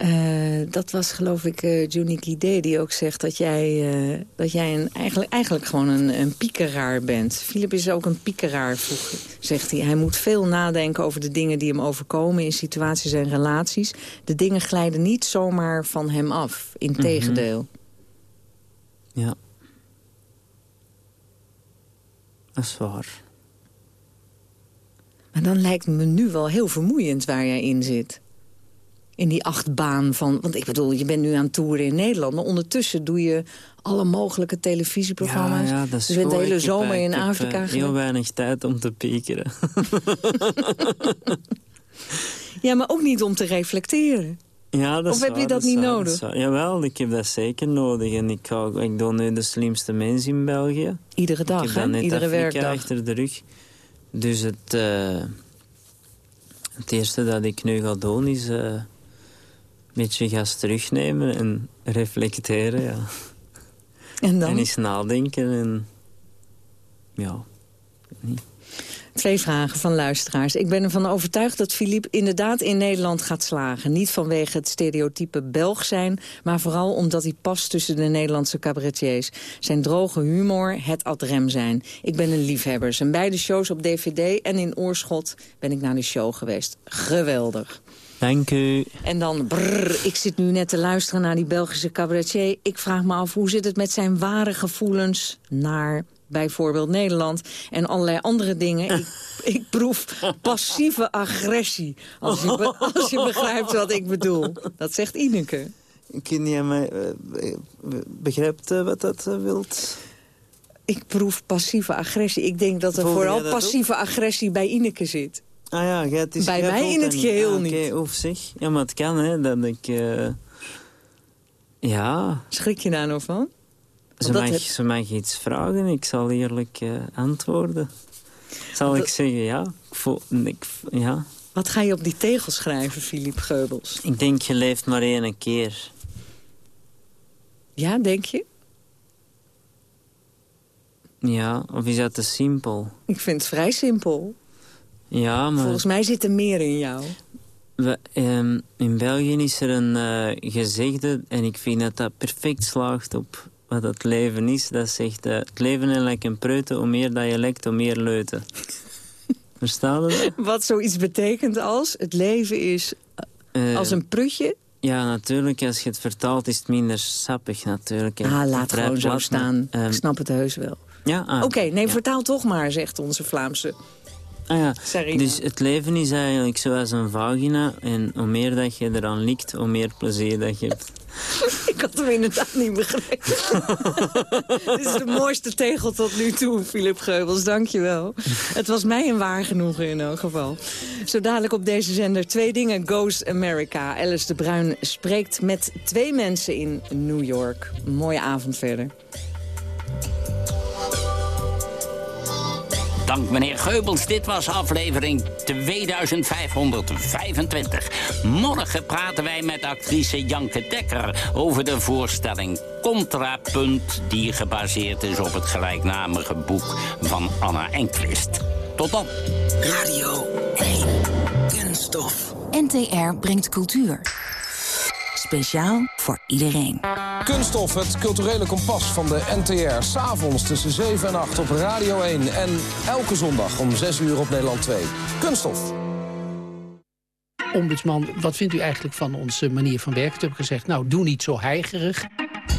Uh, dat was geloof ik uh, Junichi D. die ook zegt dat jij, uh, dat jij een, eigenlijk, eigenlijk gewoon een, een piekeraar bent. Philip is ook een piekeraar, vroeg, zegt hij. Hij moet veel nadenken over de dingen die hem overkomen in situaties en relaties. De dingen glijden niet zomaar van hem af, integendeel. Mm -hmm. Ja. Dat is waar. Maar dan lijkt me nu wel heel vermoeiend waar jij in zit. In die achtbaan van... Want ik bedoel, je bent nu aan het toeren in Nederland... maar ondertussen doe je alle mogelijke televisieprogramma's. Ja, ja, dat is dus je bent de hele Ik zomer in ik heb, Afrika eh, heel weinig tijd om te piekeren. Ja, maar ook niet om te reflecteren. Ja, dat Of heb je dat is niet waar, nodig? Jawel, ik heb dat zeker nodig. En ik, ga, ik doe nu de slimste mens in België. Iedere ik dag, heb hè? dan net Iedere Afrika werkdag. achter de rug. Dus het, eh, het eerste dat ik nu ga doen is... eh, een beetje gas terugnemen en reflecteren, ja. En dan? En eens nadenken en... Ja, Twee vragen van luisteraars. Ik ben ervan overtuigd dat Philippe inderdaad in Nederland gaat slagen. Niet vanwege het stereotype Belg zijn... maar vooral omdat hij past tussen de Nederlandse cabaretiers. Zijn droge humor, het adrem zijn. Ik ben een liefhebber. Zijn beide shows op DVD en in Oorschot ben ik naar de show geweest. Geweldig. Dank u. En dan, brrr, ik zit nu net te luisteren naar die Belgische cabaretier. Ik vraag me af, hoe zit het met zijn ware gevoelens naar bijvoorbeeld Nederland en allerlei andere dingen. Ik, ik proef passieve agressie, als je, be- als je begrijpt wat ik bedoel. Dat zegt Ineke. Kun je mij eh, begrijpt eh, wat dat eh, wilt? Ik proef passieve agressie. Ik denk dat er vooral ook? passieve agressie bij Ineke zit. Ah ja, jij- het is Bij mij in het geheel Ah, niet. Oké, oef zeg. Ja, maar het kan, hè, dat ik... eh, ja, Schrik je daar nou van? ze mag, heb- ze mag iets vragen. Ik zal eerlijk eh, antwoorden. Zal ik zeggen ja? Ik voel, ik, ja? Wat ga je op die tegel schrijven, Philippe Geubels? Ik denk, je leeft maar één keer. Ja, denk je? Ja, of is dat te simpel? Ik vind het vrij simpel. Ja, maar... Volgens mij zit er meer in jou. We, ehm, in België is er een eh, gezegde, en ik vind dat dat perfect slaagt op wat het leven is. Dat zegt, eh, het leven is like een preute, hoe meer dat je lekt, hoe meer leuten. Verstaan dat? Wat zoiets betekent als het leven is Eh, als een prutje. Ja, natuurlijk, als je het vertaalt is het minder sappig natuurlijk. hè. Ah, laat gewoon zo staan. ehm, Ik snap het heus wel. ja, ah, Oké, nee, ja. vertaal toch maar, zegt onze Vlaamse. Ah, ja. Sarina. Dus het leven is eigenlijk zoals een vagina. En hoe meer dat je eraan likt, hoe meer plezier dat je hebt. Ik had hem inderdaad niet begrepen. Dit is de mooiste tegel tot nu toe, Philip Geubels. Dank je wel. Het was mij een waar genoegen in elk geval. Zo dadelijk op deze zender twee dingen. Ghost America. Alice de Bruin spreekt met twee mensen in New York. Een mooie avond verder. Dank meneer Geubels. Dit was aflevering 2525. Morgen praten wij met actrice Janke Dekker over de voorstelling Contrapunt... die gebaseerd is op het gelijknamige boek van Anna Enquist. Tot dan. Radio 1. Kunststof. NTR brengt cultuur. Speciaal voor iedereen. Kunststof, het culturele kompas van de NTR. S'avonds tussen 7 en 8 op Radio 1. En elke zondag om 6 uur op Nederland 2. Kunststof. Ombudsman, wat vindt u eigenlijk van onze manier van werken? Toen heb ik gezegd, nou, doe niet zo heigerig.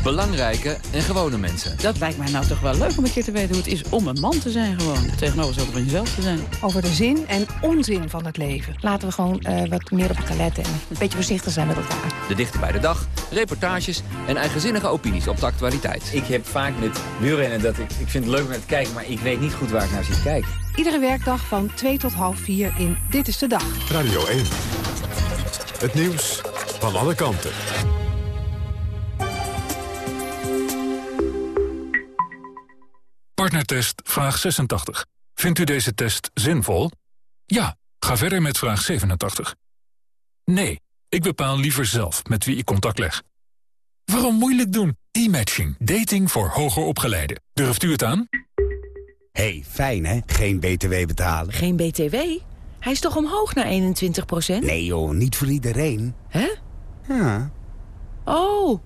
Belangrijke en gewone mensen. Dat lijkt mij nou toch wel leuk om een keer te weten hoe het is om een man te zijn gewoon. Tegenover van jezelf te zijn. Over de zin en onzin van het leven. Laten we gewoon eh, wat meer op elkaar letten en een beetje voorzichtig zijn met elkaar. De dichter bij de dag, reportages en eigenzinnige opinies op de actualiteit. Ik heb vaak met wielrennen dat ik, ik vind het leuk om naar te kijken, maar ik weet niet goed waar ik naar zit te kijken. Iedere werkdag van 2 tot half 4 in Dit is de Dag. Radio 1. Het nieuws van alle kanten. Partnertest vraag 86. Vindt u deze test zinvol? Ja, ga verder met vraag 87. Nee, ik bepaal liever zelf met wie ik contact leg. Waarom moeilijk doen? E-matching. Dating voor hoger opgeleiden. Durft u het aan? hey, fijn hè? Geen BTW betalen. Geen BTW? Hij is toch omhoog naar 21% Nee joh, niet voor iedereen. Hè? Ja. Oh,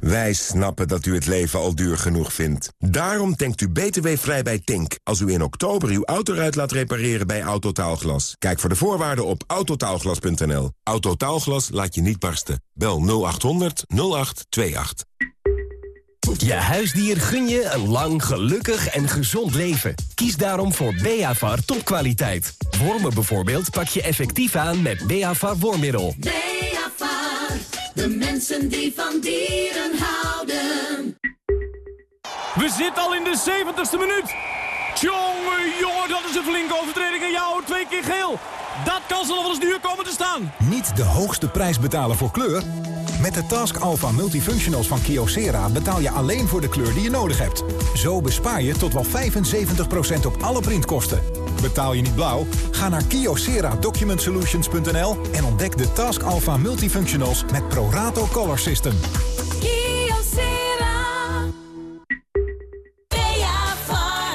Wij snappen dat u het leven al duur genoeg vindt. Daarom denkt u btw-vrij bij Tink... als u in oktober uw autoruit laat repareren bij Autotaalglas. Kijk voor de voorwaarden op autotaalglas.nl. Autotaalglas laat je niet barsten. Bel 0800 0828. Je huisdier gun je een lang, gelukkig en gezond leven. Kies daarom voor Beavar topkwaliteit. Wormen bijvoorbeeld pak je effectief aan met Beavar wormmiddel. Beavar. De mensen die van dieren houden. We zitten al in de 70ste minuut. Jongen, jongen, dat is een flinke overtreding. En jou, twee keer geel. Dat kan ze nog wel eens duur komen te staan. Niet de hoogste prijs betalen voor kleur? Met de Task Alpha Multifunctionals van Kyocera betaal je alleen voor de kleur die je nodig hebt. Zo bespaar je tot wel 75% op alle printkosten. Betaal je niet blauw? Ga naar kyocera-document-solutions.nl en ontdek de Task Alpha Multifunctionals met Prorato Color System.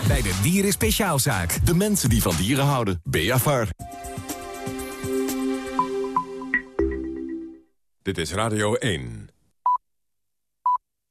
Bij de Dieren Speciaalzaak. De mensen die van dieren houden. Beavar. Dit is Radio 1.